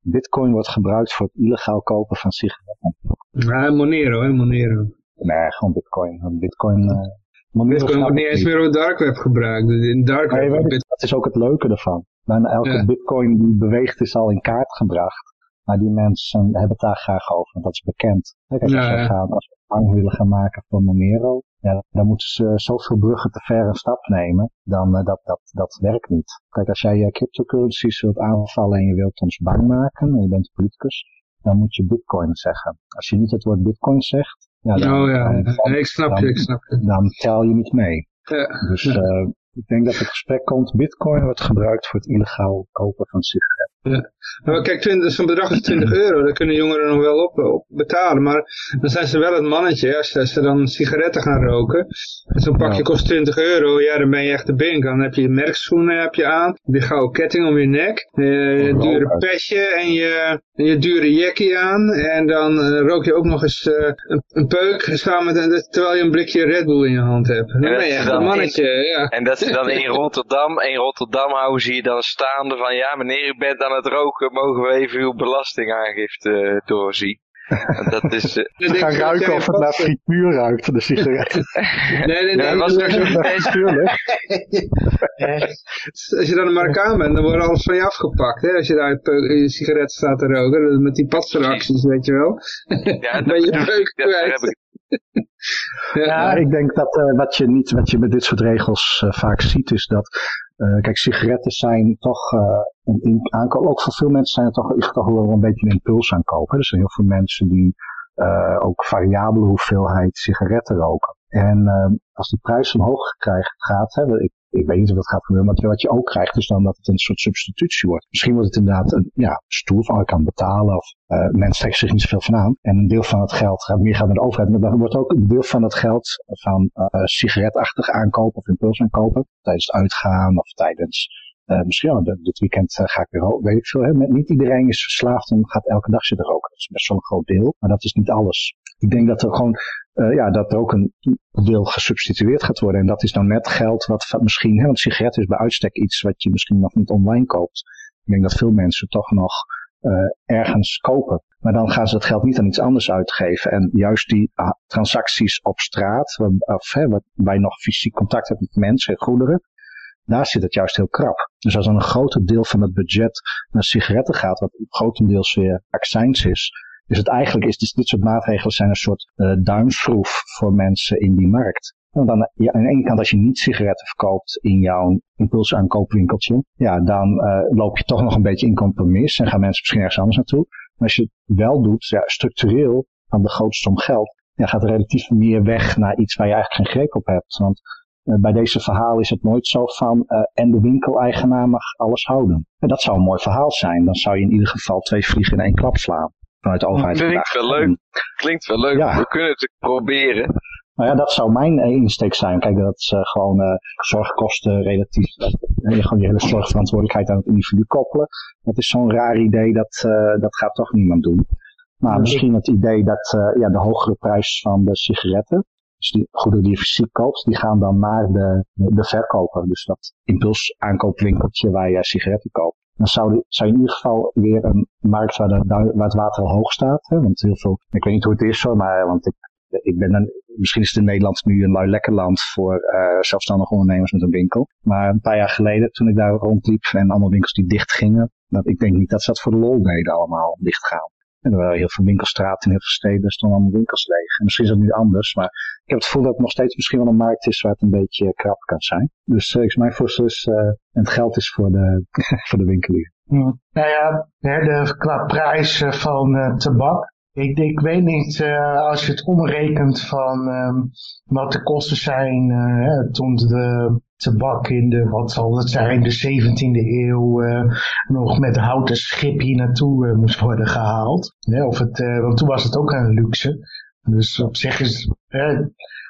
Bitcoin wordt gebruikt voor het illegaal kopen van sigaretten. Ja, Monero, hè, Monero. Nee, gewoon Bitcoin. Bitcoin uh, Bitcoin wordt niet eens meer op dark web gebruikt. Dus in dark web weet, dat is ook het leuke ervan. Bijna elke ja. bitcoin die beweegt is al in kaart gebracht. Maar die mensen hebben het daar graag over, want dat is bekend. Kijk, als, ja, ja. Gaan, als we bang willen gaan maken voor Monero, ja, dan moeten ze zoveel bruggen te ver een stap nemen, dan uh, dat, dat, dat werkt niet. Kijk, als jij je cryptocurrencies wilt aanvallen en je wilt ons bang maken, en je bent politicus, dan moet je bitcoin zeggen. Als je niet het woord bitcoin zegt, ja, dan, oh ja, dan, dan, ik snap dan, je, ik snap je. Dan tel je niet mee. Ja. Dus uh, ik denk dat het gesprek komt, bitcoin wordt gebruikt voor het illegaal kopen van sigaretten. Ja. Maar kijk, zo'n bedrag is 20 euro, daar kunnen jongeren nog wel op, op, betalen. Maar dan zijn ze wel het mannetje, als, als ze dan sigaretten gaan roken. En zo'n pakje ja. kost 20 euro, ja, dan ben je echt de bink. Dan heb je merkschoenen heb je aan, je gouden ketting om je nek, je, je dure petje en je, je dure jackie aan. En dan uh, rook je ook nog eens uh, een, een, peuk samen met, terwijl je een blikje Red Bull in je hand hebt. Dan ben je echt een mannetje, in, ja. En dat ze dan in Rotterdam, in Rotterdam houden ze je dan staande van, ja meneer, u bent aan het roken, mogen we even uw belastingaangifte doorzien. dat is... Uh, Ze gaan ruiken of het naar frituur ruikt, de sigaret. nee, nee, nee. nee was er zo'n Als je dan een Marokkaan bent, dan wordt alles van je afgepakt. Hè? Als je daar je sigaret staat te roken, met die patseracties, weet je wel. Ja, ben je peuk kwijt. Ja, ik denk dat uh, wat, je niet, wat je met dit soort regels uh, vaak ziet is dat, uh, kijk, sigaretten zijn toch een aankoop. Ook voor veel mensen zijn het toch, toch wel een beetje een impuls aankopen. Er zijn heel veel mensen die ook variabele hoeveelheid sigaretten roken. En als die prijs omhoog krijgt, gaat, hè, ik ik weet niet of dat gaat gebeuren, maar wat je ook krijgt is dan dat het een soort substitutie wordt. Misschien wordt het inderdaad een ja, stoel van ik kan betalen of uh, mensen trekken zich niet zoveel van aan. En een deel van het geld gaat meer gaan naar de overheid. Maar dan wordt ook een deel van het geld van uh, sigaretachtig aankopen of impuls aankopen tijdens het uitgaan of tijdens uh, misschien dit weekend ga ik weer roken, weet ik veel. Hè? Niet iedereen is verslaafd en gaat elke dag zitten roken. Dat is best wel een groot deel, maar dat is niet alles. Ik denk dat er gewoon uh, ja, dat er ook een deel gesubstitueerd gaat worden. En dat is nou net geld wat misschien, hè, want sigaretten is bij uitstek iets wat je misschien nog niet online koopt. Ik denk dat veel mensen toch nog uh, ergens kopen. Maar dan gaan ze dat geld niet aan iets anders uitgeven. En juist die uh, transacties op straat, of, hè, waar je nog fysiek contact hebt met mensen en goederen, daar zit het juist heel krap. Dus als dan een groter deel van het budget naar sigaretten gaat, wat grotendeels weer accijns is, dus het eigenlijk is dus dit soort maatregelen zijn een soort uh, duimschroef voor mensen in die markt. Want dan, ja, aan de ene kant als je niet sigaretten verkoopt in jouw impulsaankoopwinkeltje, ja, dan uh, loop je toch nog een beetje in compromis en gaan mensen misschien ergens anders naartoe. Maar als je het wel doet, ja, structureel van de grootste om geld, ja, gaat relatief meer weg naar iets waar je eigenlijk geen greep op hebt. Want uh, bij deze verhaal is het nooit zo van uh, en de winkeleigenaar mag alles houden. En dat zou een mooi verhaal zijn. Dan zou je in ieder geval twee vliegen in één klap slaan vanuit de overheid. Klinkt wel leuk. Klinkt wel leuk. Ja. We kunnen het proberen. Nou ja, dat zou mijn insteek zijn. Kijk, dat is uh, gewoon uh, zorgkosten relatief. Dat, uh, gewoon je hele zorgverantwoordelijkheid aan het individu koppelen. Dat is zo'n raar idee, dat, dat gaat toch niemand doen. Maar misschien het idee dat ja, de hogere prijs van de sigaretten, dus die goederen die je fysiek koopt, die gaan dan naar de, de verkoper. Dus dat impuls aankoopwinkeltje waar je sigaretten koopt dan zou, zou je in ieder geval weer een markt waar, waar het water al hoog staat. Hè? Want heel veel, ik weet niet hoe het is hoor, maar want ik, ik ben dan, misschien is het in Nederland nu een lui lekker land voor uh, zelfstandige ondernemers met een winkel. Maar een paar jaar geleden, toen ik daar rondliep en allemaal winkels die dicht gingen, dat, ik denk niet dat ze dat voor de lol deden allemaal, dicht gaan. En er waren heel veel winkelstraten in heel veel steden, stonden allemaal winkels leeg. En misschien is dat nu anders, maar ik heb het gevoel dat het nog steeds misschien wel een markt is waar het een beetje krap kan zijn. Dus uh, mijn voorstel is, uh, en het geld is voor de, voor de winkelier. Nou ja, de, qua prijs eh, van tabak. Ik, ik weet niet, als je het omrekent van um, wat de kosten zijn toen de tabak in de, wat zal het zijn, de 17e eeuw uh, nog met houten schip hier naartoe moest worden gehaald. Ja, of het, want toen was het ook een luxe. Dus op zich is,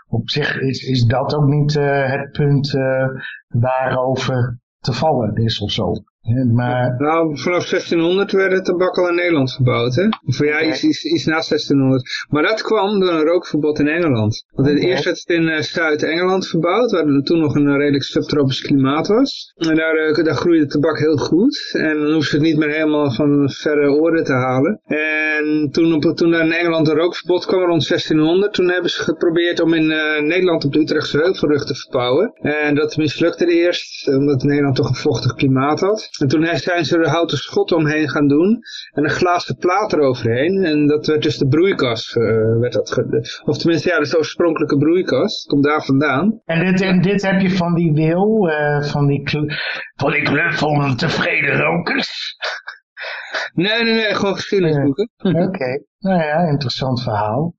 op zich is, is dat ook niet het punt waarover te vallen is of zo. Maar... Nou, vanaf 1600 werd het tabak al in Nederland gebouwd, hè? Of ja, iets, iets, iets na 1600. Maar dat kwam door een rookverbod in Engeland. Want het eerst werd het in uh, Zuid-Engeland verbouwd, waar toen nog een redelijk subtropisch klimaat was. En daar, uh, daar groeide tabak heel goed. En dan hoefde het niet meer helemaal van verre oren te halen. En toen, op, toen daar in Engeland een rookverbod kwam rond 1600, toen hebben ze geprobeerd om in uh, Nederland op de Utrechtse Heuvelrug te verbouwen. En dat mislukte eerst, omdat Nederland toch een vochtig klimaat had. En toen zijn ze er houten schot omheen gaan doen. En een glazen plaat eroverheen. En dat werd dus de broeikas. Uh, werd dat of tenminste, ja, de oorspronkelijke broeikas. Komt daar vandaan. En dit, en dit heb je van die wil. Uh, van die, van die club van tevreden rokers. Nee, nee, nee. Gewoon geschiedenisboeken. Oké. Okay. Nou ja, interessant verhaal.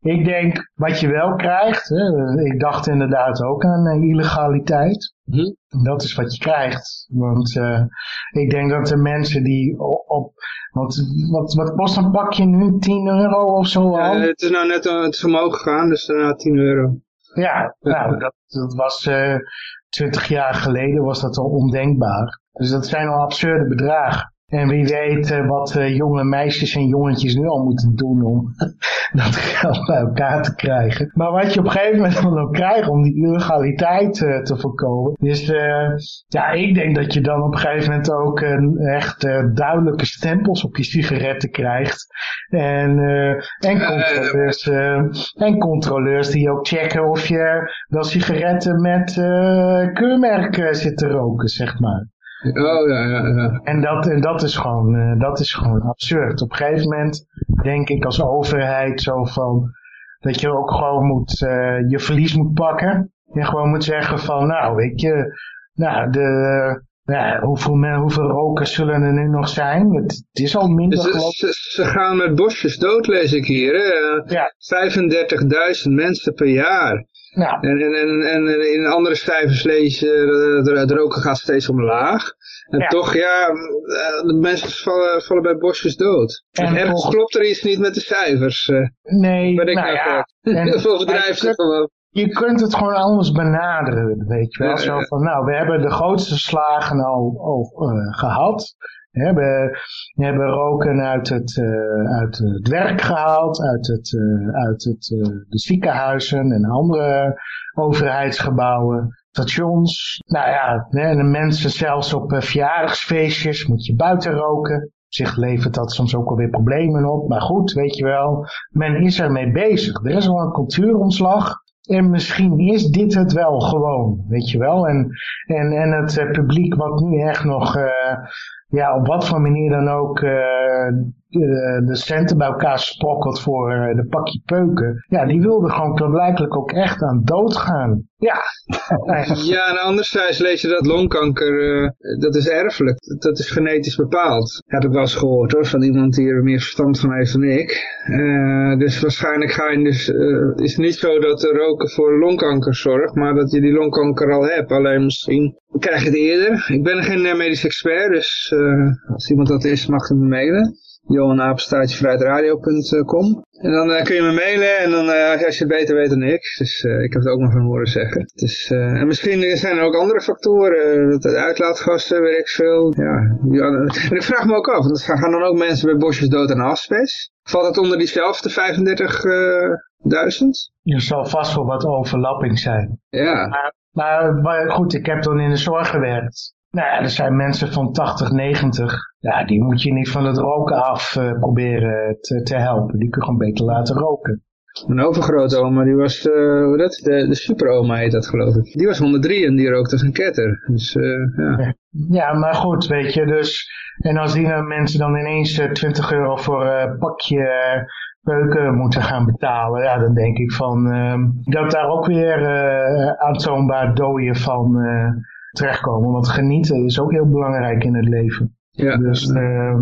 Ik denk, wat je wel krijgt, hè, ik dacht inderdaad ook aan uh, illegaliteit. Hm? Dat is wat je krijgt. Want uh, ik denk dat de mensen die op... Want wat, wat kost een pakje nu? 10 euro of zo al? Het is nou net het vermogen gegaan, dus daarna 10 euro. Ja, nou, dat, dat was uh, 20 jaar geleden was dat al ondenkbaar. Dus dat zijn al absurde bedragen. En wie weet uh, wat uh, jonge meisjes en jongetjes nu al moeten doen om dat geld bij elkaar te krijgen. Maar wat je op een gegeven moment ook krijgt om die illegaliteit uh, te voorkomen. is, ja, ik denk dat je dan op een gegeven moment ook echt duidelijke stempels op je sigaretten krijgt. En, en, controleurs, en controleurs die ook checken of je wel sigaretten met keurmerk zit te roken, zeg maar. Oh ja, ja, ja. En dat, en dat, is gewoon, uh, dat is gewoon absurd. Op een gegeven moment denk ik als overheid zo van, dat je ook gewoon moet, uh, je verlies moet pakken. En gewoon moet zeggen van, nou, weet je, nou, de, ja, hoeveel, hoeveel rokers zullen er nu nog zijn? Het, is al minder dus, ze, ze, gaan met bosjes dood, lees ik hier. Hè? Ja. 35.000 mensen per jaar. Ja. En, en, en, en in andere cijfers lees je, de, de roken gaat steeds omlaag. En toch, ja, de mensen vallen, vallen bij bosjes dood. En ergens klopt er iets niet met de cijfers. Eh. Nee, nou ja. Heel veel bedrijven gewoon je kunt het gewoon anders benaderen, weet je wel. Zo van, nou, we hebben de grootste slagen al, al uh, gehad. We hebben, roken uit het, uh, uit het werk gehaald, uit, het, uh, uit het, de ziekenhuizen en andere overheidsgebouwen, stations. Nou ja, en de mensen zelfs op verjaardagsfeestjes moet je buiten roken. Op zich levert dat soms ook alweer problemen op. Maar goed, weet je wel, men is ermee bezig. Er is al een cultuuromslag. En misschien is dit het wel gewoon, weet je wel. En, en, en het uh, publiek wat nu echt nog, uh, ja, op wat voor manier dan ook, uh, de, de centen bij elkaar sprokkelt voor de pakje peuken. Ja, die wilde gewoon klaarblijkelijk ook echt aan dood gaan. Ja. ja, en anderzijds lees je dat longkanker, uh, dat is erfelijk. Dat is genetisch bepaald. Heb ik wel eens gehoord hoor, van iemand die er meer verstand van heeft dan ik. Uh, dus waarschijnlijk ga je dus, uh, is niet zo dat roken voor longkanker zorgt, maar dat je die longkanker al hebt. Alleen misschien krijg je het eerder. Ik ben geen medisch expert, dus als iemand dat is mag het me mailen johanapenstaatjevrijheidradio.com. En dan uh, kun je me mailen en dan uh, als je het beter weet dan ik. Dus uh, ik heb het ook nog van horen zeggen. Dus, en misschien zijn er ook andere factoren. Dat uitlaatgassen, weet ik veel. Ja, en ik vraag me ook af, want gaan dan ook mensen bij bosjes dood aan asbest? Valt het onder diezelfde 35.000? er zal vast wel wat overlapping zijn. Ja. Maar, maar, goed, ik heb dan in de zorg gewerkt. Nou ja, er zijn mensen van 80, 90. Ja, die moet je niet van het roken af uh, proberen te, te helpen. Die kun je gewoon beter laten roken. Mijn overgrootoma, die was, uh, hoe dat? De, de superoma heet dat geloof ik. Die was 103 en die rookte als een ketter. Dus, uh, ja. ja, maar goed, weet je, dus... En als die nou mensen dan ineens 20 euro voor een pakje peuken moeten gaan betalen, ja, dan denk ik van... Uh, dat daar ook weer aantoonbaar dooien van terechtkomen. Want genieten is ook heel belangrijk in het leven. Ja. Dus, uh,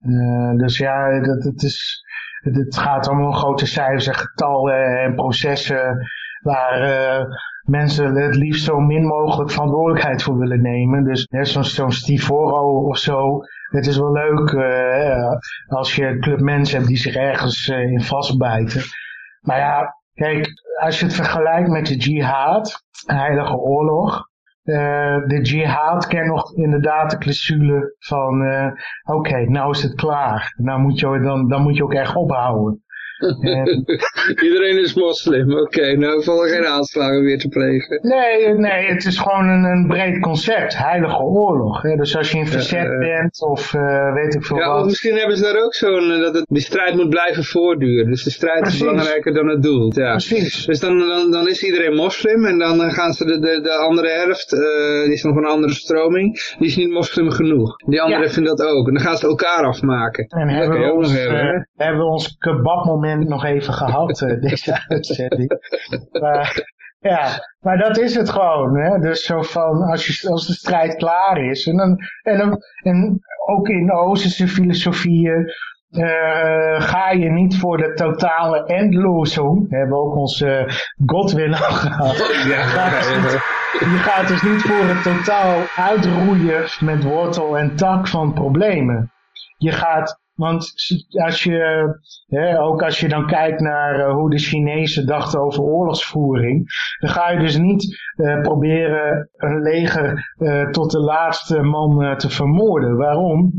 uh, dus ja, dat, het, is, het, gaat om een grote cijfers en getallen en processen waar uh, mensen het liefst zo min mogelijk verantwoordelijkheid voor willen nemen. Dus zo'n zo Stivoro of zo. Het is wel leuk uh, als je een club mensen hebt die zich ergens in vastbijten. Maar ja, kijk, als je het vergelijkt met de jihad, heilige oorlog, uh, de jihad kent nog inderdaad de clausule van uh, oké, nou is het klaar. Nou moet je, dan, dan moet je ook echt ophouden. Iedereen is moslim, oké, nou vallen geen aanslagen meer te plegen. Nee, nee, het is gewoon een, een breed concept, heilige oorlog. Hè? Dus als je in verzet bent of uh, weet ik veel ja, wat. misschien hebben ze daar ook zo'n, eh, dat het, die strijd moet blijven voortduren. Dus de strijd is belangrijker dan het doel. Ja. Precies. Dus dan, dan, dan is iedereen moslim en dan eh, gaan ze de, de, de andere helft, uh, die is nog een andere stroming, die is niet moslim genoeg. Die andere vindt dat ook. En dan gaan ze elkaar afmaken. En hebben we, ons, hebben, hebben we ons kebabmoment nog even gehad, eh, deze uitzending. Maar, ja, maar dat is het gewoon. Hè? Dus zo van, als, je, als de strijd klaar is. En, dan, en, dan, en ook in Oosterse filosofieën uh, ga je niet voor de totale endlosing. We hebben ook onze Godwin al gehad. Ja, je gaat dus niet voor het totaal uitroeien met wortel en tak van problemen. Je gaat want als je, hè, ook als je dan kijkt naar uh, hoe de Chinezen dachten over oorlogsvoering, dan ga je dus niet uh, proberen een leger uh, tot de laatste man te vermoorden. Waarom?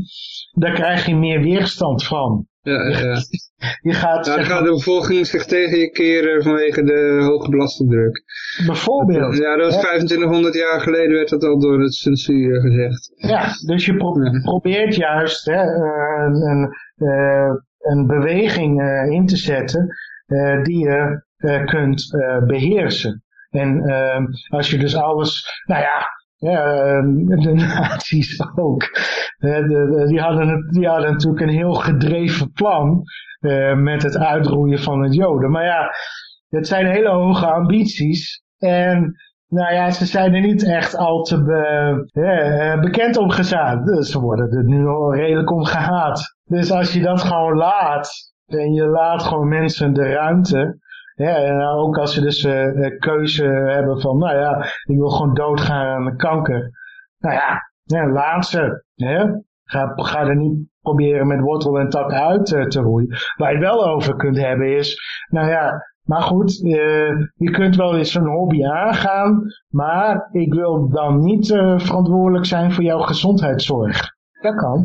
Daar krijg je meer weerstand van. Ja, ja. Je gaat, ja, dan gaat de bevolking zich tegen je keren vanwege de hoge belastingdruk. Bijvoorbeeld. Ja, dat was 2500 jaar geleden werd dat al door het censuur gezegd. Ja, dus je probeert juist hè, een, een, eh, een beweging uh, in te zetten die je kunt beheersen. En als je dus alles, nou ja, ja, de nazi's ook. die, hadden die hadden natuurlijk een heel gedreven plan met het uitroeien van het joden. Maar ja, het zijn hele hoge ambities. En nou ja, ze zijn er niet echt al te be, bekend om gezaan. Dus ze worden er nu al redelijk om gehaat. Dus als je dat gewoon laat, en je laat gewoon mensen de ruimte, ja, en ook als ze dus uh, keuze hebben van, nou ja, ik wil gewoon doodgaan aan kanker. Nou ja, ja laat ze. Hè? Ga, ga er niet proberen met wortel en tak uit uh, te roeien. Waar je het wel over kunt hebben is, nou ja, maar goed, je kunt wel eens een hobby aangaan, maar ik wil dan niet verantwoordelijk zijn voor jouw gezondheidszorg. Dat kan.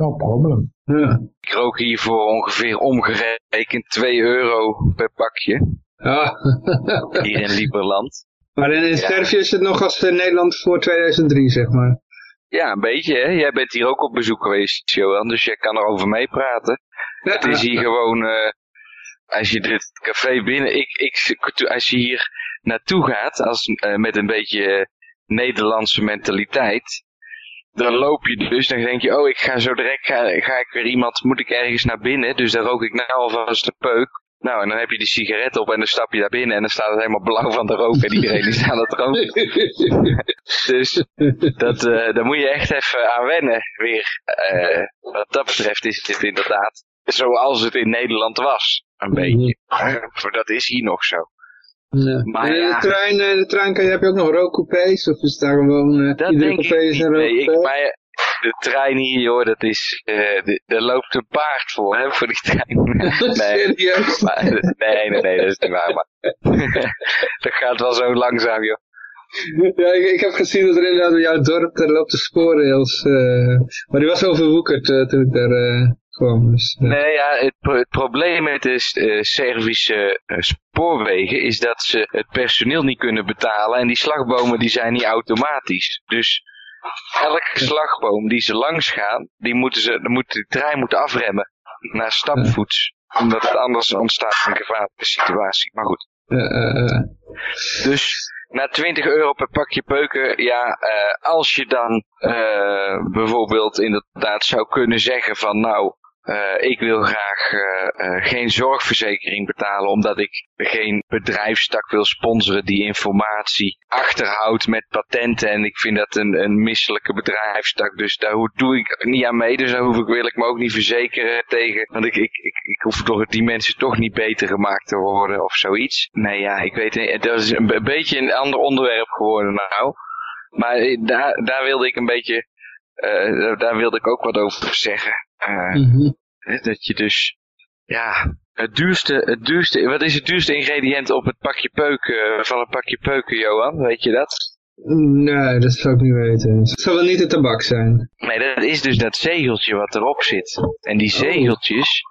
No problem. Ja. Ik rook hier voor ongeveer omgerekend 2 euro per pakje. Ja. hier in Lieberland. Maar in, in Servië is het nog als in Nederland voor 2003, zeg maar. Ja, een beetje hè. Jij bent hier ook op bezoek geweest, Johan, dus jij kan erover meepraten. Het is hier gewoon, uh, als je dit café binnen, ik, ik, als je hier naartoe gaat, als, uh, met een beetje Nederlandse mentaliteit, dan loop je dus, dan denk je, oh, ik ga zo direct, ga, ga ik weer iemand, moet ik ergens naar binnen, dus dan rook ik nou alvast de peuk. Nou, en dan heb je die sigaret op en dan stap je daar binnen en dan staat het helemaal blauw van de rook en iedereen is aan het roken. dus dat, uh, daar moet je echt even aan wennen weer. Uh, wat dat betreft is het inderdaad zoals het in Nederland was, een beetje. Uh, dat is hier nog zo. Ja. Maar in de, trein, eh, de trein kan je, heb je ook nog rookcoupés? Of is daar gewoon uh, dat iedere coupé is een nee, ik, maar de trein hier, joh, dat is, uh, de, er loopt een paard voor, hè, voor die trein. nee, maar, nee, nee, nee, dat is niet waar, maar dat gaat wel zo langzaam, joh. Ja, ik, ik, heb gezien dat er inderdaad in jouw dorp, daar loopt de spoorrails, uh, maar die was overwoekerd uh, toen ik daar dus, Nee, ja, het, het, probleem met de uh, Servische uh, spoorwegen is dat ze het personeel niet kunnen betalen en die slagbomen die zijn niet automatisch. Dus elke slagboom die ze langs gaan, die moeten ze, dan moet de trein moeten afremmen naar stapvoets. Omdat het anders ontstaat een gevaarlijke situatie. Maar goed. Dus na 20 euro per pakje peuken, ja, uh, als je dan uh, bijvoorbeeld inderdaad zou kunnen zeggen van nou, ik wil graag uh, uh, geen zorgverzekering betalen omdat ik geen bedrijfstak wil sponsoren die informatie achterhoudt met patenten. En ik vind dat een, een misselijke bedrijfstak. Dus daar doe ik niet aan mee. Dus daar hoef ik, wil ik me ook niet verzekeren tegen. Want ik, ik, ik, ik hoef door die mensen toch niet beter gemaakt te worden of zoiets. Nee ja, ik weet niet. Dat is een, beetje een ander onderwerp geworden nou. Maar daar, daar wilde ik een beetje... Daar wilde ik ook wat over zeggen. Mm -hmm. Dat je dus, ja, het duurste, het duurste, wat is het duurste ingrediënt op het pakje peuken, van een pakje peuken, Johan? Weet je dat? Nee, dat zou ik niet weten. Het zal wel niet de tabak zijn. Nee, dat is dus dat zegeltje wat erop zit. En die oh. zegeltjes,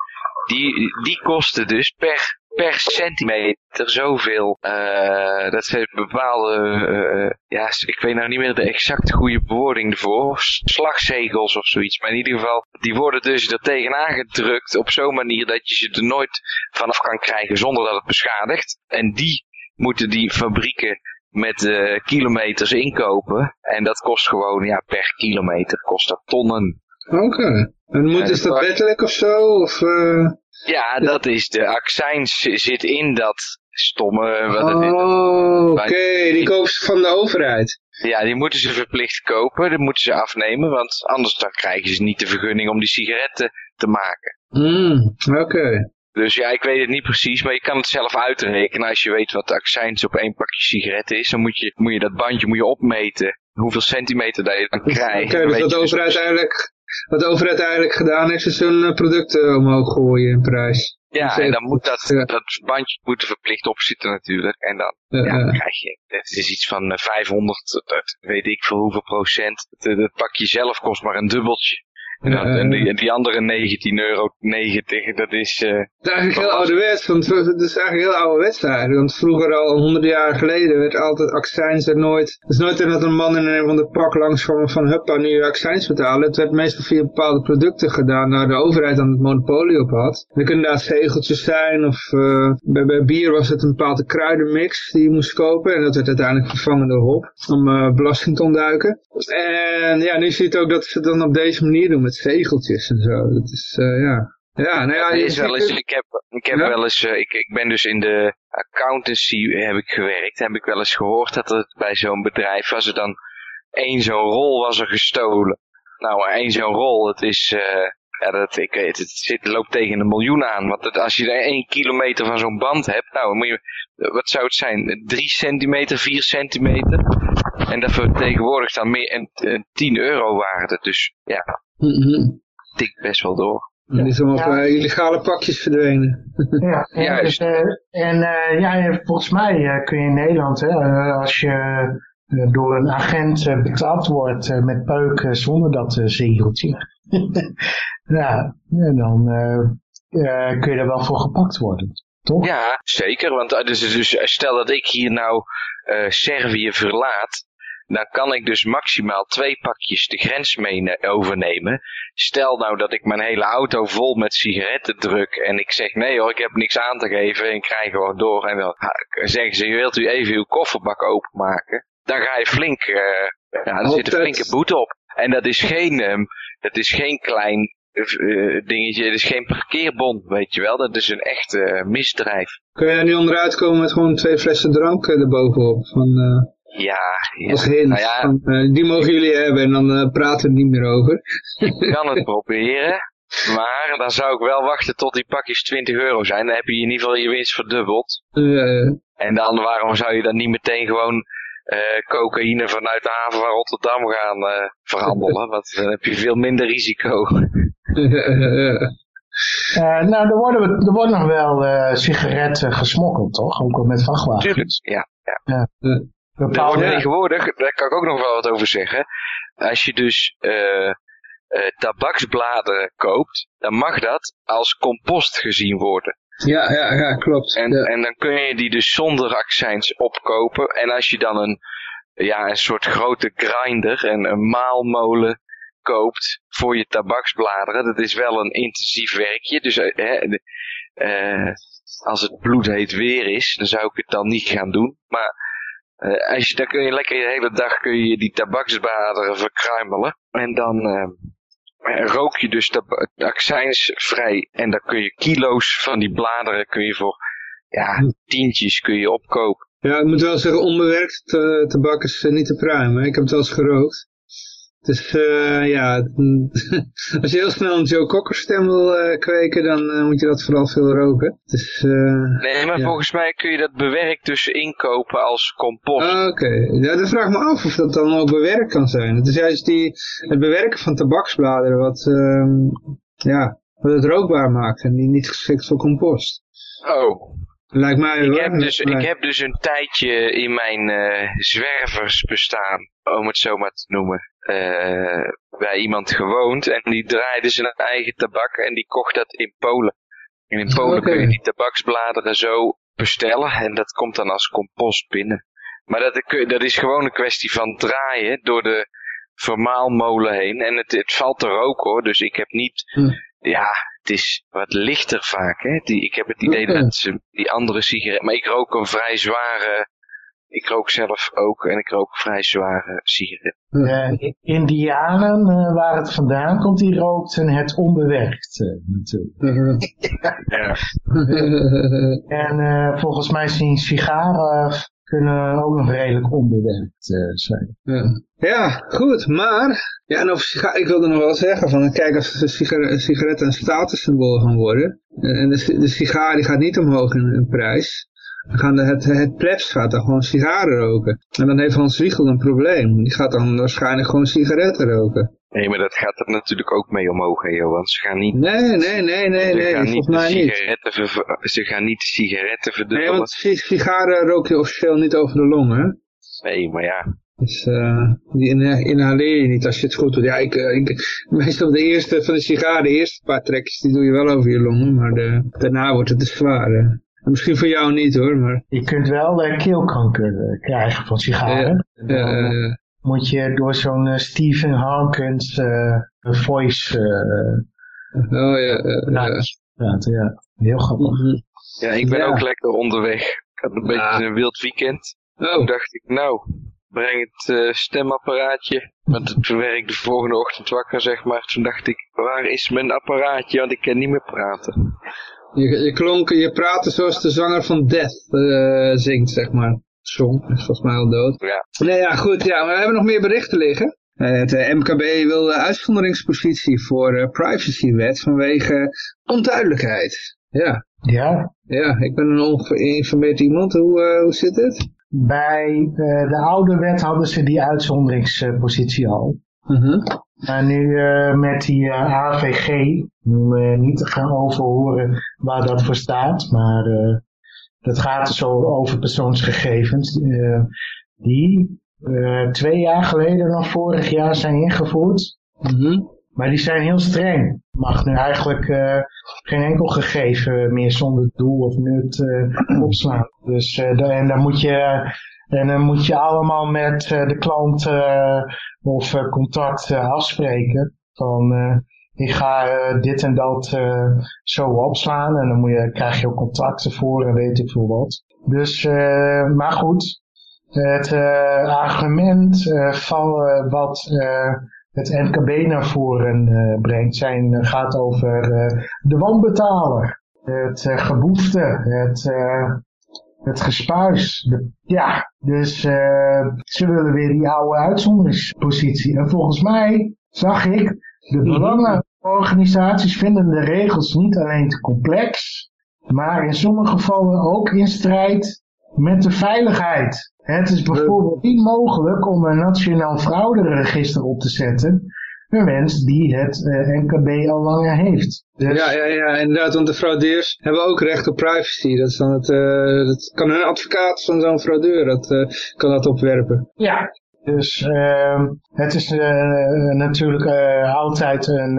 die, die kosten dus per per centimeter zoveel. Uh, dat zijn bepaalde, uh, ja, ik weet nou niet meer de exacte goede bewoording ervoor. Slagzegels of zoiets. Maar in ieder geval, die worden dus er tegenaan gedrukt op zo'n manier dat je ze er nooit vanaf kan krijgen zonder dat het beschadigt. En die moeten die fabrieken met uh, kilometers inkopen. En dat kost gewoon, ja, per kilometer kost dat tonnen. Oké. En moet, is dat wettelijk of zo? Of, uh... Ja, dat is de accijns zit in dat stomme... Wat oh, oké, die kopen ze van de overheid. Ja, die moeten ze verplicht kopen, die moeten ze afnemen, want anders dan krijgen ze niet de vergunning om die sigaretten te maken. Mm, oké. Dus ja, ik weet het niet precies, maar je kan het zelf uitrekenen. Als je weet wat de accijns op één pakje sigaretten is, dan moet je, moet je dat bandje moet je opmeten. Hoeveel centimeter dat je dan krijgt. Oké, dus wat de overheid eigenlijk wat de overheid eigenlijk gedaan heeft, is hun eh, producten omhoog gooien in prijs. Ja, en dan moet dat, dat bandje moet verplicht opzitten natuurlijk. En dan, ja, dan krijg je, het is iets van 500, eh, weet ik veel hoeveel procent. Het, het pakje zelf kost maar een dubbeltje. En, Ja, en eh, die, die andere 19,90 euro, dat is... eh, Het is eigenlijk heel ouderwets, want het is eigenlijk heel ouderwets eigenlijk. Want vroeger al, honderden jaar geleden, werd altijd accijns er nooit... Het is nooit dat een man in een van de pak langs kwam van huppa, nu accijns betalen. Het werd meestal via bepaalde producten gedaan, waar de overheid dan het monopolie op had. Er kunnen inderdaad zegeltjes zijn, of eh, bij, bij bier was het een bepaalde kruidenmix die je moest kopen. En dat werd uiteindelijk vervangen door hop, om belasting te ontduiken. En ja, nu zie je het ook dat ze het dan op deze manier doen, met zegeltjes en zo. Dat is, eh, ja... Ja, nou ja, is wel eens, ik heb, ik heb Ja? wel eens, eh, ik, ik ben dus in de accountancy heb ik gewerkt. Heb ik wel eens gehoord dat er bij zo'n bedrijf was er dan één zo'n rol was er gestolen. Nou, één zo'n rol, het is, eh, ja, dat, ik weet het, het zit, loopt tegen een miljoen aan. Want het, als je er één kilometer van zo'n band hebt, nou, moet je, wat zou het zijn? Drie centimeter, vier centimeter? En dat vertegenwoordigt dan meer een 10 euro waarde. Dus ja, Mhm. tikt best wel door. Die is allemaal op Ja. eh, illegale pakjes verdwenen. Ja, en, Juist. eh, en eh, ja, en volgens mij eh, kun je in Nederland, hè, als je eh, door een agent betaald wordt eh, met peuken zonder dat zegeltje, ja, ja, dan eh, eh, kun je er wel voor gepakt worden, toch? Ja, zeker. Want dus, dus stel dat ik hier nou eh, Servië verlaat, dan kan ik dus maximaal twee pakjes de grens mee ne- overnemen. Stel nou dat ik mijn hele auto vol met sigaretten druk en ik zeg nee hoor, ik heb niks aan te geven en ik krijg gewoon door. En dan zeggen ze, wilt u even uw kofferbak openmaken? Dan ga je flink, eh ja, er zit een flinke boete op. En dat is geen, ehm, dat is geen klein eh, dingetje, het is geen parkeerbon, weet je wel. Dat is een echt eh, misdrijf. Kun je daar nu onderuit komen met gewoon twee flessen drank erbovenop? Van, eh Ja, ja. als hint. Nou ja, van, eh, die mogen jullie hebben en dan eh, praten we niet meer over. ik kan het proberen. Maar dan zou ik wel wachten tot die pakjes 20 euro zijn. Dan heb je in ieder geval je winst verdubbeld. Eh, En dan waarom zou je dan niet meteen gewoon eh, cocaïne vanuit de haven van Rotterdam gaan eh, verhandelen? Want dan heb je veel minder risico. Eh, nou, er worden, we- er worden nog wel eh, sigaretten gesmokkeld, toch? Ook met vrachtwagens. Tuurlijk, ja. Er Bepaalde, wordt Ja. tegenwoordig, daar kan ik ook nog wel wat over zeggen. Als je dus eh, eh, tabaksbladeren koopt, dan mag dat als compost gezien worden. ja, ja, ja, klopt. En, ja. en dan kun je die dus zonder accijns opkopen. En als je dan een, ja, een soort grote grinder en een maalmolen koopt voor je tabaksbladeren, dat is wel een intensief werkje. Dus hè, eh, als het bloedheet weer is, dan zou ik het dan niet gaan doen. Maar eh, als je, dan kun je lekker de hele dag kun je die tabaksbladeren verkruimelen. En dan eh, rook je dus accijnsvrij. En dan kun je kilo's van die bladeren kun je voor ja, tientjes kun je opkopen. Ja, ik moet wel zeggen, onbewerkt tabak is niet te pruimen. Ik heb het wel eens gerookt. Dus eh, ja, als je heel snel een Joe Cocker stem wil eh, kweken, dan eh, moet je dat vooral veel roken. Dus, Nee, maar Ja. volgens mij kun je dat bewerkt dus inkopen als compost. ah, Oké, ja, dan vraag ik me af of dat dan ook bewerkt kan zijn. Het is juist die, het bewerken van tabaksbladeren wat, ehm, ja, wat het rookbaar maakt en die niet geschikt voor compost. Oh, Lijkt mij ik heb, dus, ik heb dus een tijdje in mijn eh zwerversbestaan, om het zo maar te noemen, eh, bij iemand gewoond. En die draaide zijn eigen tabak en die kocht dat in Polen. En in Polen kun je die tabaksbladeren zo bestellen en dat komt dan als compost binnen. Maar dat, dat is gewoon een kwestie van draaien door de vermaalmolen heen. En het, het valt te roken hoor, dus ik heb niet... Hm. Ja, het is wat lichter vaak. Hè? Die, ik heb het idee dat ze die andere sigaret... Maar ik rook een vrij zware... Ik rook zelf ook en ik rook vrij zware sigaret. de Indianen eh, waar het vandaan komt, die rookten het onbewerkt eh, natuurlijk. Ja. En eh, volgens mij zijn sigaren kunnen ook nog redelijk onbewerkt eh, zijn. Ja. goed, maar... Ja, en ik wilde nog wel zeggen, van kijk als de sigaret, sigaretten een statussymbool gaan worden. eh, En de, de sigaar die gaat niet omhoog in, in prijs. Dan gaan de, het, het plebs gaat dan gewoon sigaren roken. En dan heeft Hans Wiegel een probleem. Die gaat dan waarschijnlijk gewoon sigaretten roken. Nee, maar dat gaat er natuurlijk ook mee omhoog, hè, Johan. Ze gaan niet, Nee, nee, nee, nee, nee, gaan niet volgens mij niet. ze gaan niet de sigaretten Nee, verdubbelen. want si- sigaren rook je officieel niet over de longen. hè? Nee, maar ja. Dus uh, die inhaleer je niet als je het goed doet. Ja, ik, ik, meestal de eerste van de sigaar, de eerste paar trekjes, die doe je wel over je longen. Maar de, daarna wordt het te zwaar. Misschien voor jou niet hoor, maar... Je kunt wel uh, keelkanker krijgen van sigaren. Ja, moet je door zo'n Stephen Hawkins voice... oh ja, praten, ja. Heel grappig. Mhm. Ja, ik ben ook lekker onderweg. Ik had een beetje een wild weekend. Oh. Toen dacht ik, nou, breng het uh, stemapparaatje. Want toen werd ik de volgende ochtend wakker, zeg maar. Toen dacht ik, waar is mijn apparaatje? Want ik kan niet meer praten. Je, je klonk, je praatte zoals de zanger van Death uh, zingt, zeg maar. Song, is volgens mij al dood. Ja. Nee, ja, goed. Ja, we hebben nog meer berichten liggen. Uh, het MKB wil de uitzonderingspositie voor uh, privacywet vanwege onduidelijkheid. Ja. Ja. Ja, ik ben een ongeïnformeerd iemand. Hoe, uh, hoe zit het? Bij de oude wet hadden ze die uitzonderingspositie al. Uh -huh. Maar nu met die AVG, om niet te gaan overhoren waar dat voor staat, maar dat gaat dus over persoonsgegevens. die uh, twee jaar geleden of vorig jaar zijn ingevoerd. Mm -hmm. Maar die zijn heel streng. Mag nu eigenlijk uh, geen enkel gegeven meer zonder doel of nut uh, opslaan. Dus en dan moet je en dan moet je allemaal met de klant of contact afspreken. Van ik ga dit en dat zo opslaan. En dan moet je, krijg je ook contacten voor en weet ik veel wat. Dus, maar goed, het argument van wat het NKB naar voren brengt zijn, gaat over de wanbetaler, het geboefte, het, het gespuis. De, ja, dus ze willen weer die oude uitzonderingspositie. En volgens mij zag ik, de belangenorganisaties vinden de regels niet alleen te complex, maar in sommige gevallen ook in strijd met de veiligheid. Het is bijvoorbeeld niet mogelijk om een nationaal frauderegister op te zetten. Een wens die het uh, NKB al langer heeft. Dus... Ja, ja, ja, inderdaad, want de fraudeurs hebben ook recht op privacy. Dat, is dan het, uh, dat kan een advocaat van zo'n fraudeur, dat uh, kan dat opwerpen. Ja, dus uh, het is uh, natuurlijk uh, altijd een,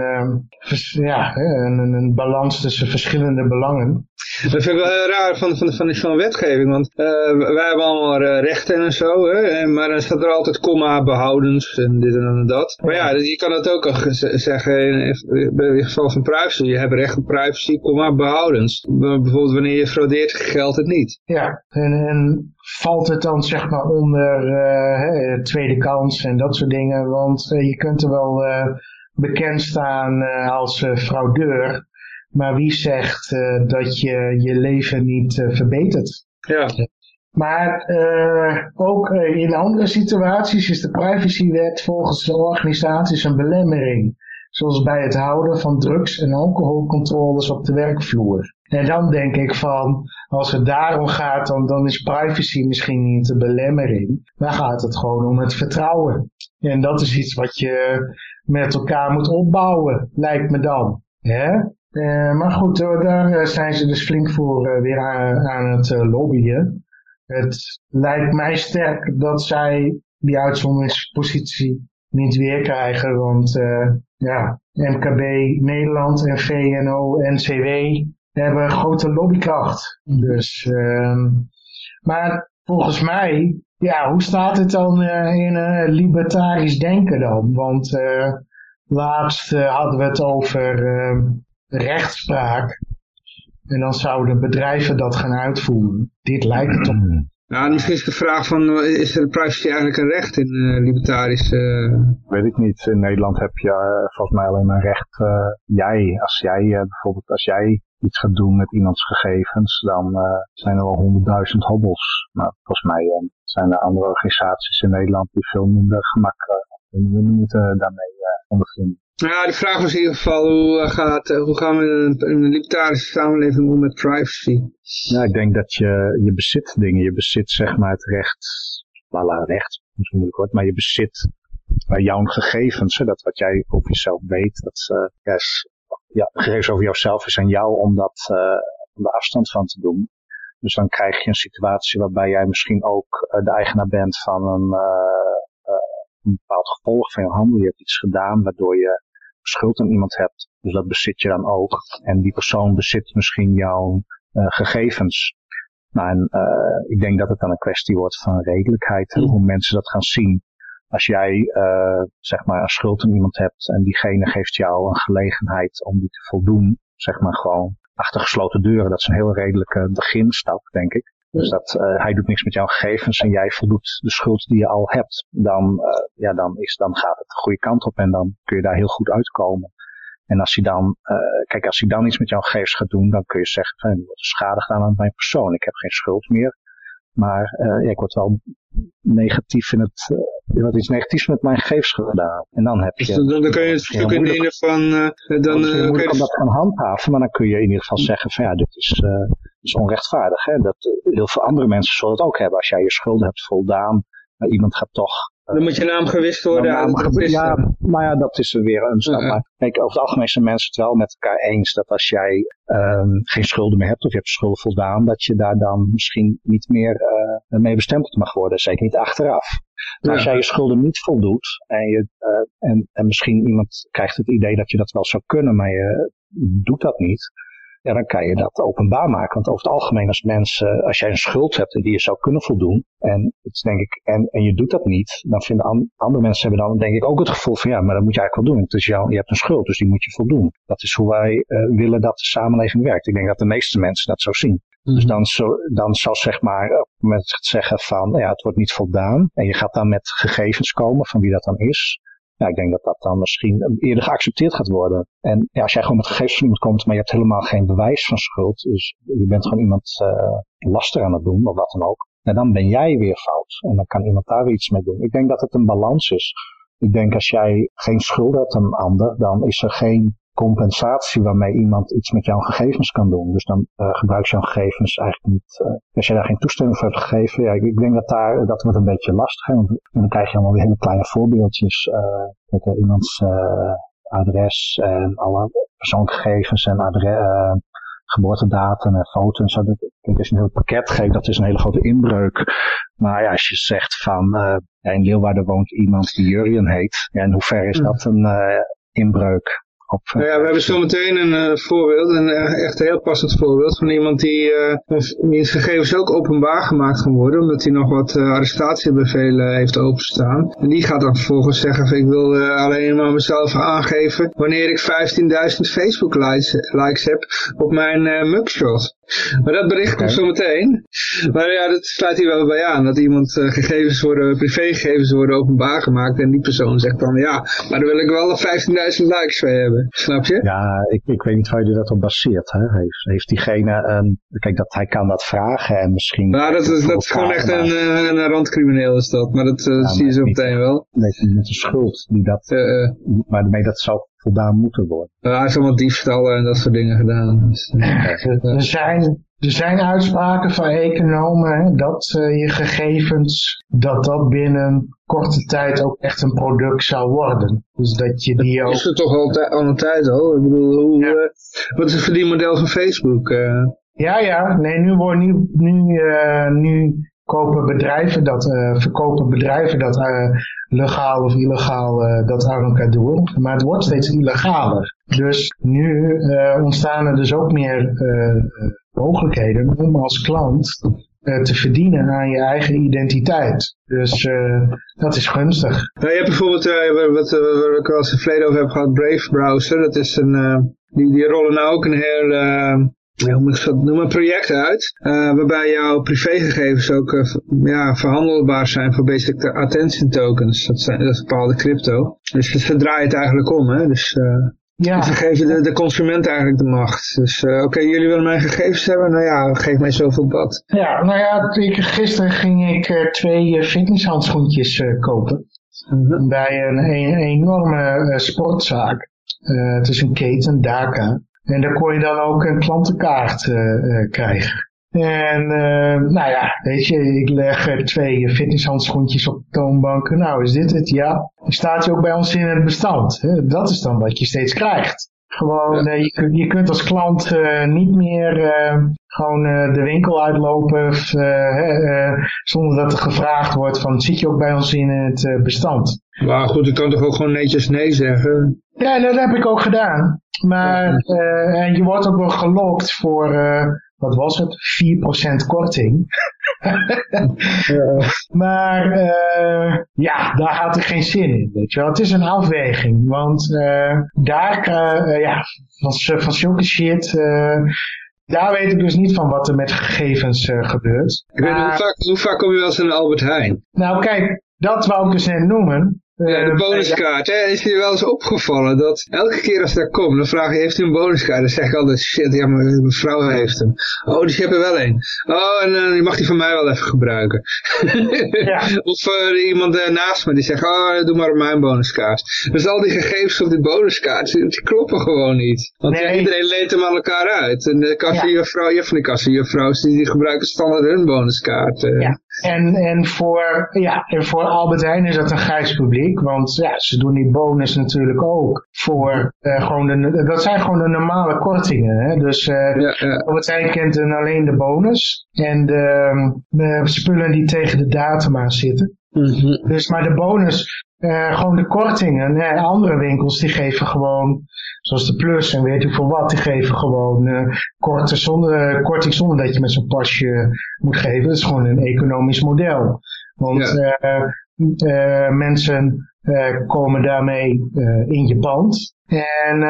ja, een, een, balans tussen verschillende belangen. Dat vind ik wel heel raar van, van, van, van wetgeving, want wij hebben allemaal rechten en zo, hè, maar dan staat er altijd komma behoudens en dit en dat. Maar ja, je kan het ook al zeggen in, het geval van privacy. Je hebt recht op privacy, komma behoudens. Bijvoorbeeld wanneer je fraudeert geldt het niet. Ja, en, en valt het dan zeg maar onder uh, tweede kans en dat soort dingen. Want uh, je kunt er wel uh, bekend staan als fraudeur. Maar wie zegt dat je je leven niet verbetert? Ja. Maar ook in andere situaties is de privacywet volgens de organisaties een belemmering. Zoals bij het houden van drugs- en alcoholcontroles op de werkvloer. En dan denk ik van, als het daarom gaat, dan, dan is privacy misschien niet een belemmering. Dan gaat het gewoon om het vertrouwen. En dat is iets wat je met elkaar moet opbouwen, lijkt me dan. Hè? Uh, maar goed, daar zijn ze dus flink voor uh, weer aan, aan het lobbyen. Het lijkt mij sterk dat zij die uitzonderingspositie niet weer krijgen, want ja, MKB Nederland en VNO-NCW hebben grote lobbykracht. Dus, uh, maar volgens mij, ja, hoe staat het dan uh, in uh, libertarisch denken dan? Want uh, laatst hadden we het over ehm, rechtspraak. En dan zouden bedrijven dat gaan uitvoeren. Dit lijkt het op. Nou, misschien is de vraag van, is er privacy eigenlijk een recht in uh, libertarisch? Uh... Weet ik niet. In Nederland heb je volgens mij alleen maar recht. jij, als jij bijvoorbeeld, als jij iets gaat doen met iemands gegevens, dan zijn er wel honderdduizend hobbels. Maar volgens mij zijn er andere organisaties in Nederland die veel minder gemakkelijk moeten daarmee ondervinden. Ja, de vraag was in ieder geval, hoe, gaat, hoe gaan we in een libertarische samenleving om met privacy? Ja, ik denk dat je, je bezit dingen, je bezit zeg maar het recht, lala recht, misschien moeilijk wordt, maar je bezit bij jouw gegevens, hè, dat wat jij over jezelf weet, dat uh, yes, ja, gegevens over jouzelf is aan jou om dat uh, om de afstand van te doen. Dus dan krijg je een situatie waarbij jij misschien ook uh, de eigenaar bent van een, een bepaald gevolg van je handel. Je hebt iets gedaan waardoor je schuld aan iemand hebt. Dus dat bezit je dan ook. En die persoon bezit misschien jouw uh, gegevens. Nou, en uh, ik denk dat het dan een kwestie wordt van redelijkheid. Mm. Hoe mensen dat gaan zien. Als jij uh, zeg maar een schuld aan iemand hebt en diegene geeft jou een gelegenheid om die te voldoen, zeg maar gewoon achter gesloten deuren. Dat is een heel redelijke beginstap, denk ik. Dus dat uh, hij doet niks met jouw gegevens en jij voldoet de schuld die je al hebt. Dan, uh, ja, dan, is, dan gaat het de goede kant op en dan kun je daar heel goed uitkomen. En als hij dan, uh, kijk, als hij dan iets met jouw gegevens gaat doen, dan kun je zeggen, van, er wordt schade gedaan aan mijn persoon. Ik heb geen schuld meer. Maar ja, ik word wel negatief in het, er wordt iets negatiefs met mijn gegevens gedaan. En dan heb je... Dus dan, dan kun je het stuk in ieder van... Uh, dan, dan kun je dat gaan handhaven, maar dan kun je in ieder geval zeggen van ja, dit is, is onrechtvaardig. Hè? Dat, heel veel andere mensen zullen het ook hebben. Als jij je schulden hebt voldaan, maar iemand gaat toch dan moet je naam gewist worden. Naam gewist, ja, maar ja, dat is weer een stap. Maar kijk, over het algemeen zijn mensen het wel met elkaar eens dat als jij um, geen schulden meer hebt of je hebt schulden voldaan, dat je daar dan misschien niet meer uh, mee bestempeld mag worden. Zeker niet achteraf. Maar als jij je schulden niet voldoet en, je, en, en misschien iemand krijgt het idee dat je dat wel zou kunnen, maar je doet dat niet ja, dan kan je dat openbaar maken. Want over het algemeen als mensen, als jij een schuld hebt die je zou kunnen voldoen, en, het denk ik, en, en je doet dat niet, dan vinden an, andere mensen hebben dan denk ik ook het gevoel van ja, maar dat moet je eigenlijk wel doen. Dus jou, je hebt een schuld, dus die moet je voldoen. Dat is hoe wij uh, willen dat de samenleving werkt. Ik denk dat de meeste mensen dat zo zien. Dus mhm. dan, zo, dan zal zeg maar met het zeggen van ja, het wordt niet voldaan. En je gaat dan met gegevens komen van wie dat dan is ja, ik denk dat dat dan misschien eerder geaccepteerd gaat worden. En ja, als jij gewoon met gegevens van iemand komt, maar je hebt helemaal geen bewijs van schuld, dus je bent gewoon iemand uh, laster aan het doen, of wat dan ook, en dan ben jij weer fout. En dan kan iemand daar weer iets mee doen. Ik denk dat het een balans is. Ik denk als jij geen schuld hebt aan een ander, dan is er geen compensatie waarmee iemand iets met jouw gegevens kan doen. Dus dan uh, gebruik je jouw gegevens eigenlijk niet. Uh, als je daar geen toestemming voor hebt gegeven, ja, ik, ik, denk dat daar dat wordt een beetje lastig. Hè? Want dan krijg je allemaal weer hele kleine voorbeeldjes. Uh, met iemands adres en alle persoonlijke gegevens en adres, geboortedatum en foto's. Dat, dat is een heel pakket geeft, dat is een hele grote inbreuk. Maar ja, als je zegt van ja, in Leeuwarden woont iemand die Jurien heet. Ja, in hoeverre is dat een inbreuk? Op. Nou ja, we hebben zometeen een uh, voorbeeld, een uh, echt heel passend voorbeeld van iemand die, uh, wiens gegevens ook openbaar gemaakt gaan worden, omdat hij nog wat arrestatiebevelen heeft openstaan. En die gaat dan vervolgens zeggen van ik wil alleen maar mezelf aangeven wanneer ik 15.000 Facebook likes, likes heb op mijn mugshot. Maar dat bericht komt zo meteen. Maar ja, dat sluit hier wel bij aan. Dat iemand uh, gegevens worden, privégegevens worden openbaar gemaakt. En die persoon zegt dan, ja, maar daar wil ik wel 15.000 likes mee hebben. Snap je? Ja, ik, ik weet niet waar je dat op baseert. Hè? Heeft, heeft diegene, een, kijk, dat hij kan dat vragen en misschien... Nou, dat is, dat is gewoon echt een, een, een randcrimineel is dat. Maar dat uh, zie je zo meteen wel. Nee, met een schuld. Die dat, uh, maar daarmee dat zou voldaan moeten worden. Hij heeft allemaal diefstallen en dat soort dingen gedaan. Dus, er, zijn, er zijn uitspraken van economen hè, dat uh, je gegevens, dat dat binnen korte tijd ook echt een product zou worden. Dus dat je die ook... Is er toch al, al een tijd al? Ik bedoel, hoe, ja. uh, wat is het verdienmodel van Facebook? Uh? Ja, ja, nee, nu, nu, nu, nu kopen bedrijven dat, verkopen bedrijven dat legaal of illegaal dat aan elkaar doen. Maar het wordt steeds illegaler. Dus nu ontstaan er dus ook meer mogelijkheden om als klant te verdienen aan je eigen identiteit. Dus dat is gunstig. Ja, je hebt bijvoorbeeld, wat, wat ik al eens het verleden over heb gehad, Brave Browser. Dat is een, die, die rollen nou ook een heel hoe moet ik dat noemen, project uit, waarbij jouw privégegevens ook ja, verhandelbaar zijn voor basic attention tokens. Dat, zijn, dat is bepaalde crypto. Dus draaien het eigenlijk om, hè. Dus, ja. Ze geven de, de, consument eigenlijk de macht. Dus oké, okay, jullie willen mijn gegevens hebben? Nou ja, geef mij zoveel bad. Ja, nou ja, ik, gisteren ging ik twee fitnesshandschoentjes kopen. Mhm. Bij een, een enorme sportzaak. het is een keten, Daka. En daar kon je dan ook een klantenkaart uh, krijgen. En uh, nou ja, weet je, ik leg twee fitnesshandschoentjes op de toonbank. Nou, is dit het? Ja. Dan staat hij ook bij ons in het bestand. Hè? Dat is dan wat je steeds krijgt. Gewoon, uh, je, je, kunt als klant uh, niet meer gewoon de winkel uitlopen zonder dat er gevraagd wordt van zit je ook bij ons in het bestand. Maar goed, ik kan toch ook gewoon netjes nee zeggen? Ja, dat heb ik ook gedaan. Maar en je wordt ook wel gelokt voor wat was het, 4% korting. Maar uh, ja, daar had ik geen zin in. Weet je wel. Het is een afweging. Want uh, daar, uh, ja, van, van zulke shit, daar weet ik dus niet van wat er met gegevens gebeurt. Ik weet, hoe, vaak, hoe vaak kom je wel eens in Albert Heijn? Nou kijk, dat wou ik dus net noemen. Ja, de bonuskaart. Hè? Is je wel eens opgevallen dat elke keer als daar komt, dan vraag je, heeft u een bonuskaart? Dan zeg ik altijd, shit, ja, mijn vrouw heeft hem. Oh, dus je hebt er wel een. Oh, en uh, die mag die van mij wel even gebruiken. ja. of uh, iemand uh, naast me die zegt, oh, doe maar mijn bonuskaart. Dus al die gegevens op die bonuskaart, die, kloppen gewoon niet. Want nee. ja, iedereen leent hem aan elkaar uit. En de kassenjuffrouw, ja. je van die kassenjuffrouws, die, die gebruiken standaard hun bonuskaart. Ja. En, en, voor, ja, en voor Albert Heijn is dat een grijs publiek, want ja, ze doen die bonus natuurlijk ook voor uh, gewoon de, dat zijn gewoon de normale kortingen. Hè? Dus uh, ja, ja. Albert Heijn kent dan alleen de bonus en de, de spullen die tegen de datum aan zitten. Mm -hmm. Dus maar de bonus uh, gewoon de kortingen. Uh, andere winkels die geven gewoon, zoals de Plus en weet ik voor wat, die geven gewoon uh, korte zonder, korting zonder dat je met zo'n pasje moet geven. Dat is gewoon een economisch model. Want ja. mensen komen daarmee in je band. En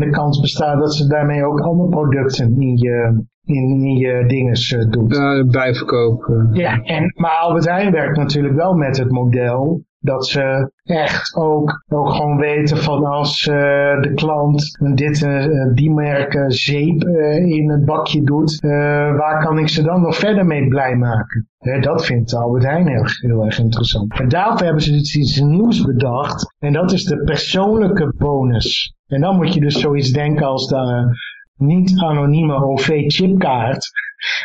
de kans bestaat dat ze daarmee ook andere producten in je, in, in je dinges doet. Uh, bijverkoop. Ja, en, maar Albert Heijn werkt natuurlijk wel met het model dat ze echt ook, ook gewoon weten van als uh, de klant dit uh, die merk zeep uh, in het bakje doet, waar kan ik ze dan nog verder mee blij maken? dat vindt Albert Heijn heel, heel erg interessant. En daarvoor hebben ze dus iets nieuws bedacht en dat is de persoonlijke bonus. En dan moet je dus zoiets denken als de niet-anonieme OV-chipkaart,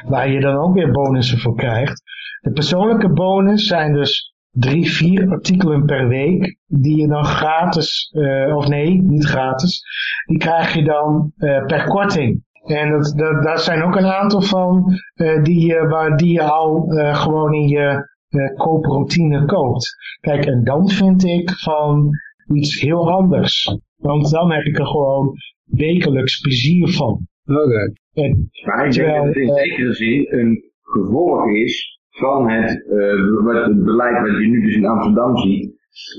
waar je dan ook weer bonussen voor krijgt. De persoonlijke bonus zijn dus drie, vier artikelen per week die je dan gratis, uh, of nee, niet gratis, die krijg je dan uh, per korting. En dat, dat, daar zijn ook een aantal van uh, die, waar, die je al gewoon in je kooproutine koopt. Kijk, en dan vind ik van iets heel anders. Want dan heb ik er gewoon wekelijks plezier van. Oké. Okay. Maar ik denk dat het in zekere zin een gevolg is van het, uh, wat, het beleid wat je nu dus in Amsterdam ziet,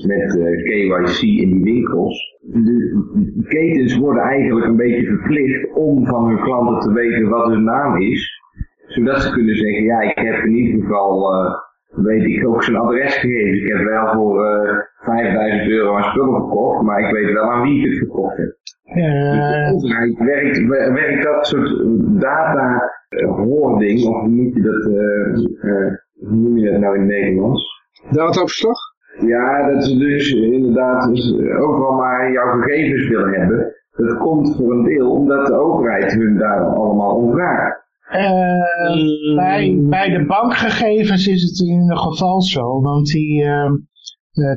met uh, KYC in die winkels. De ketens worden eigenlijk een beetje verplicht om van hun klanten te weten wat hun naam is. Zodat ze kunnen zeggen, ja ik heb in ieder geval, uh, weet ik ook zijn adres gegeven. Ik heb wel voor uh, 5000 euro aan spullen verkocht, maar ik weet wel aan wie ik het verkocht heb. Uh, dus werkt, werkt dat soort data hoording, of hoe moet je dat, uh, hoe noem je dat nou in het Nederlands? Dataopslag? Ja, dat ze dus inderdaad dus overal maar jouw gegevens willen hebben. Dat komt voor een deel omdat de overheid hun daar allemaal om vraagt. Uh, bij, bij de bankgegevens is het in ieder geval zo, want die uh,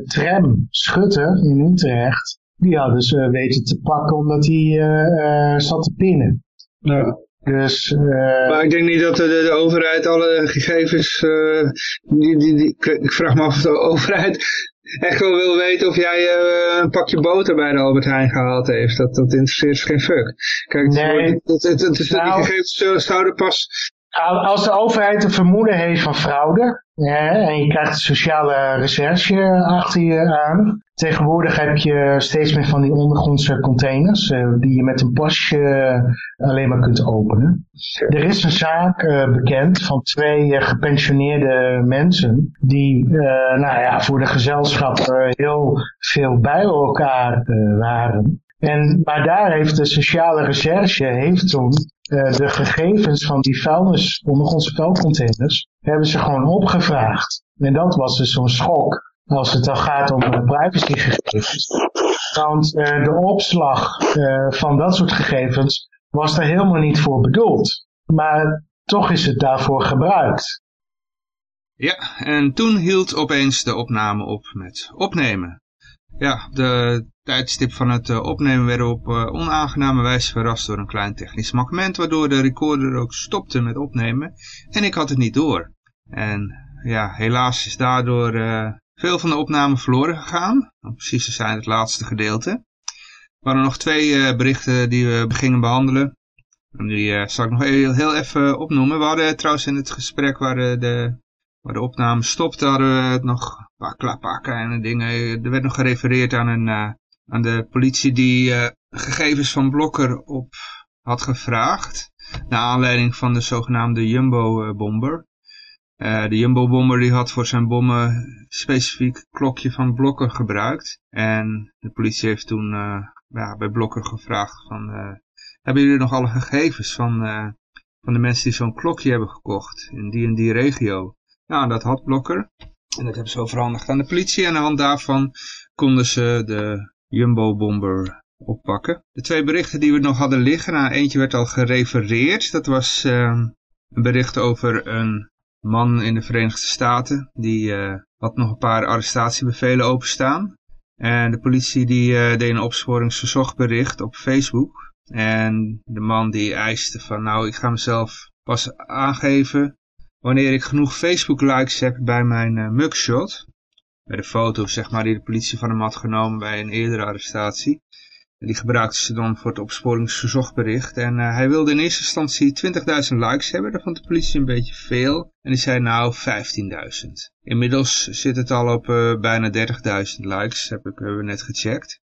tram Schutter in Utrecht, die hadden ze weten te pakken omdat hij zat te pinnen. Ja. Dus, uh, maar ik denk niet dat de, de overheid alle gegevens, uh, die, die, die, ik vraag me af of de overheid echt wel wil weten of jij uh, een pakje boter bij de Albert Heijn gehaald heeft. Dat, dat interesseert geen fuck. Kijk, nee. het, het, het, het, nou, die gegevens zouden pas als de overheid een vermoeden heeft van fraude, ja, en je krijgt de sociale recherche achter je aan. Tegenwoordig heb je steeds meer van die ondergrondse containers, uh, die je met een pasje uh, alleen maar kunt openen. Er is een zaak uh, bekend van twee gepensioneerde mensen, die nou ja, voor de gezelschap heel veel bij elkaar waren. En, maar daar heeft de sociale recherche heeft toen uh, de gegevens van die vuilnis, ondergrondse vuilcontainers, hebben ze gewoon opgevraagd. En dat was dus zo'n schok als het dan gaat om privacygegevens. Want uh, de opslag uh, van dat soort gegevens was daar helemaal niet voor bedoeld. Maar toch is het daarvoor gebruikt. Ja, en toen hield opeens de opname op met opnemen. Ja, de tijdstip van het opnemen werden we op onaangename wijze verrast door een klein technisch mankement, waardoor de recorder ook stopte met opnemen en ik had het niet door. En ja, helaas is daardoor veel van de opnamen verloren gegaan. Om precies te zijn het laatste gedeelte. Er waren nog twee berichten die we gingen behandelen. En die zal ik nog heel, heel even opnoemen. We hadden trouwens in het gesprek waar de waar de opname stopte, hadden we het nog een paar, kleine dingen. Er werd nog gerefereerd aan, een, uh, aan de politie die uh, gegevens van Blokker op had gevraagd. Naar aanleiding van de zogenaamde Jumbo-bomber. Uh, de Jumbo-bomber die had voor zijn bommen specifiek klokje van Blokker gebruikt. En de politie heeft toen ja, bij Blokker gevraagd van... hebben jullie nog alle gegevens van, van de mensen die zo'n klokje hebben gekocht in die en die regio? Nou, dat had Blokker. En dat hebben ze overhandigd aan de politie. En aan de hand daarvan konden ze de Jumbo-bomber oppakken. De twee berichten die we nog hadden liggen, nou, eentje werd al gerefereerd. Dat was uh, een bericht over een man in de Verenigde Staten. Die uh, had nog een paar arrestatiebevelen openstaan. En de politie die uh, deed een opsporingsverzochtbericht op Facebook. En de man die eiste van nou ik ga mezelf pas aangeven wanneer ik genoeg Facebook likes heb bij mijn uh, mugshot, bij de foto's zeg maar die de politie van hem had genomen bij een eerdere arrestatie. Die gebruikte ze dan voor het opsporingsverzochtbericht. En uh, hij wilde in eerste instantie 20.000 likes hebben. Dat vond de politie een beetje veel. En die zei nou 15.000. Inmiddels zit het al op uh, bijna 30.000 likes. Heb ik, hebben we net gecheckt.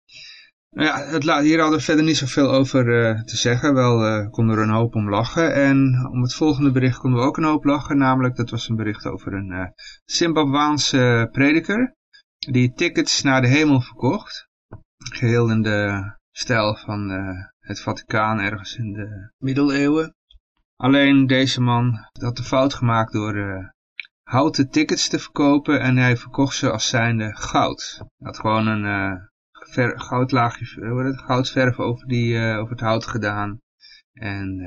Nou ja, het, hier hadden we verder niet zoveel over te zeggen. Wel konden er een hoop om lachen. En om het volgende bericht konden we ook een hoop lachen. Namelijk, dat was een bericht over een Zimbabwaanse prediker. Die tickets naar de hemel verkocht. Geheel in de stijl van het Vaticaan ergens in de middeleeuwen. Alleen deze man had de fout gemaakt door houten tickets te verkopen. En hij verkocht ze als zijnde goud. Hij had gewoon een ver, goudlaagje, goudverf over, die, over het hout gedaan. En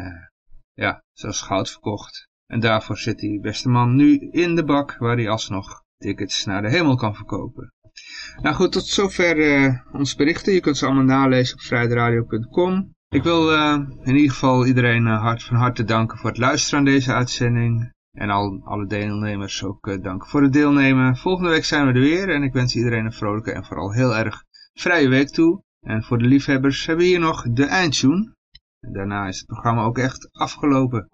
ja, zoals goud verkocht. En daarvoor zit die beste man nu in de bak waar hij alsnog tickets naar de hemel kan verkopen. Nou goed, tot zover uh, ons berichten. Je kunt ze allemaal nalezen op vrijdradio.com. Ik wil uh, in ieder geval iedereen uh, hart, van harte danken voor het luisteren aan deze uitzending. En al, alle deelnemers ook danken voor het deelnemen. Volgende week zijn we er weer en ik wens iedereen een vrolijke en vooral heel erg vrije week toe. En voor de liefhebbers hebben we hier nog de eindtune. En daarna is het programma ook echt afgelopen.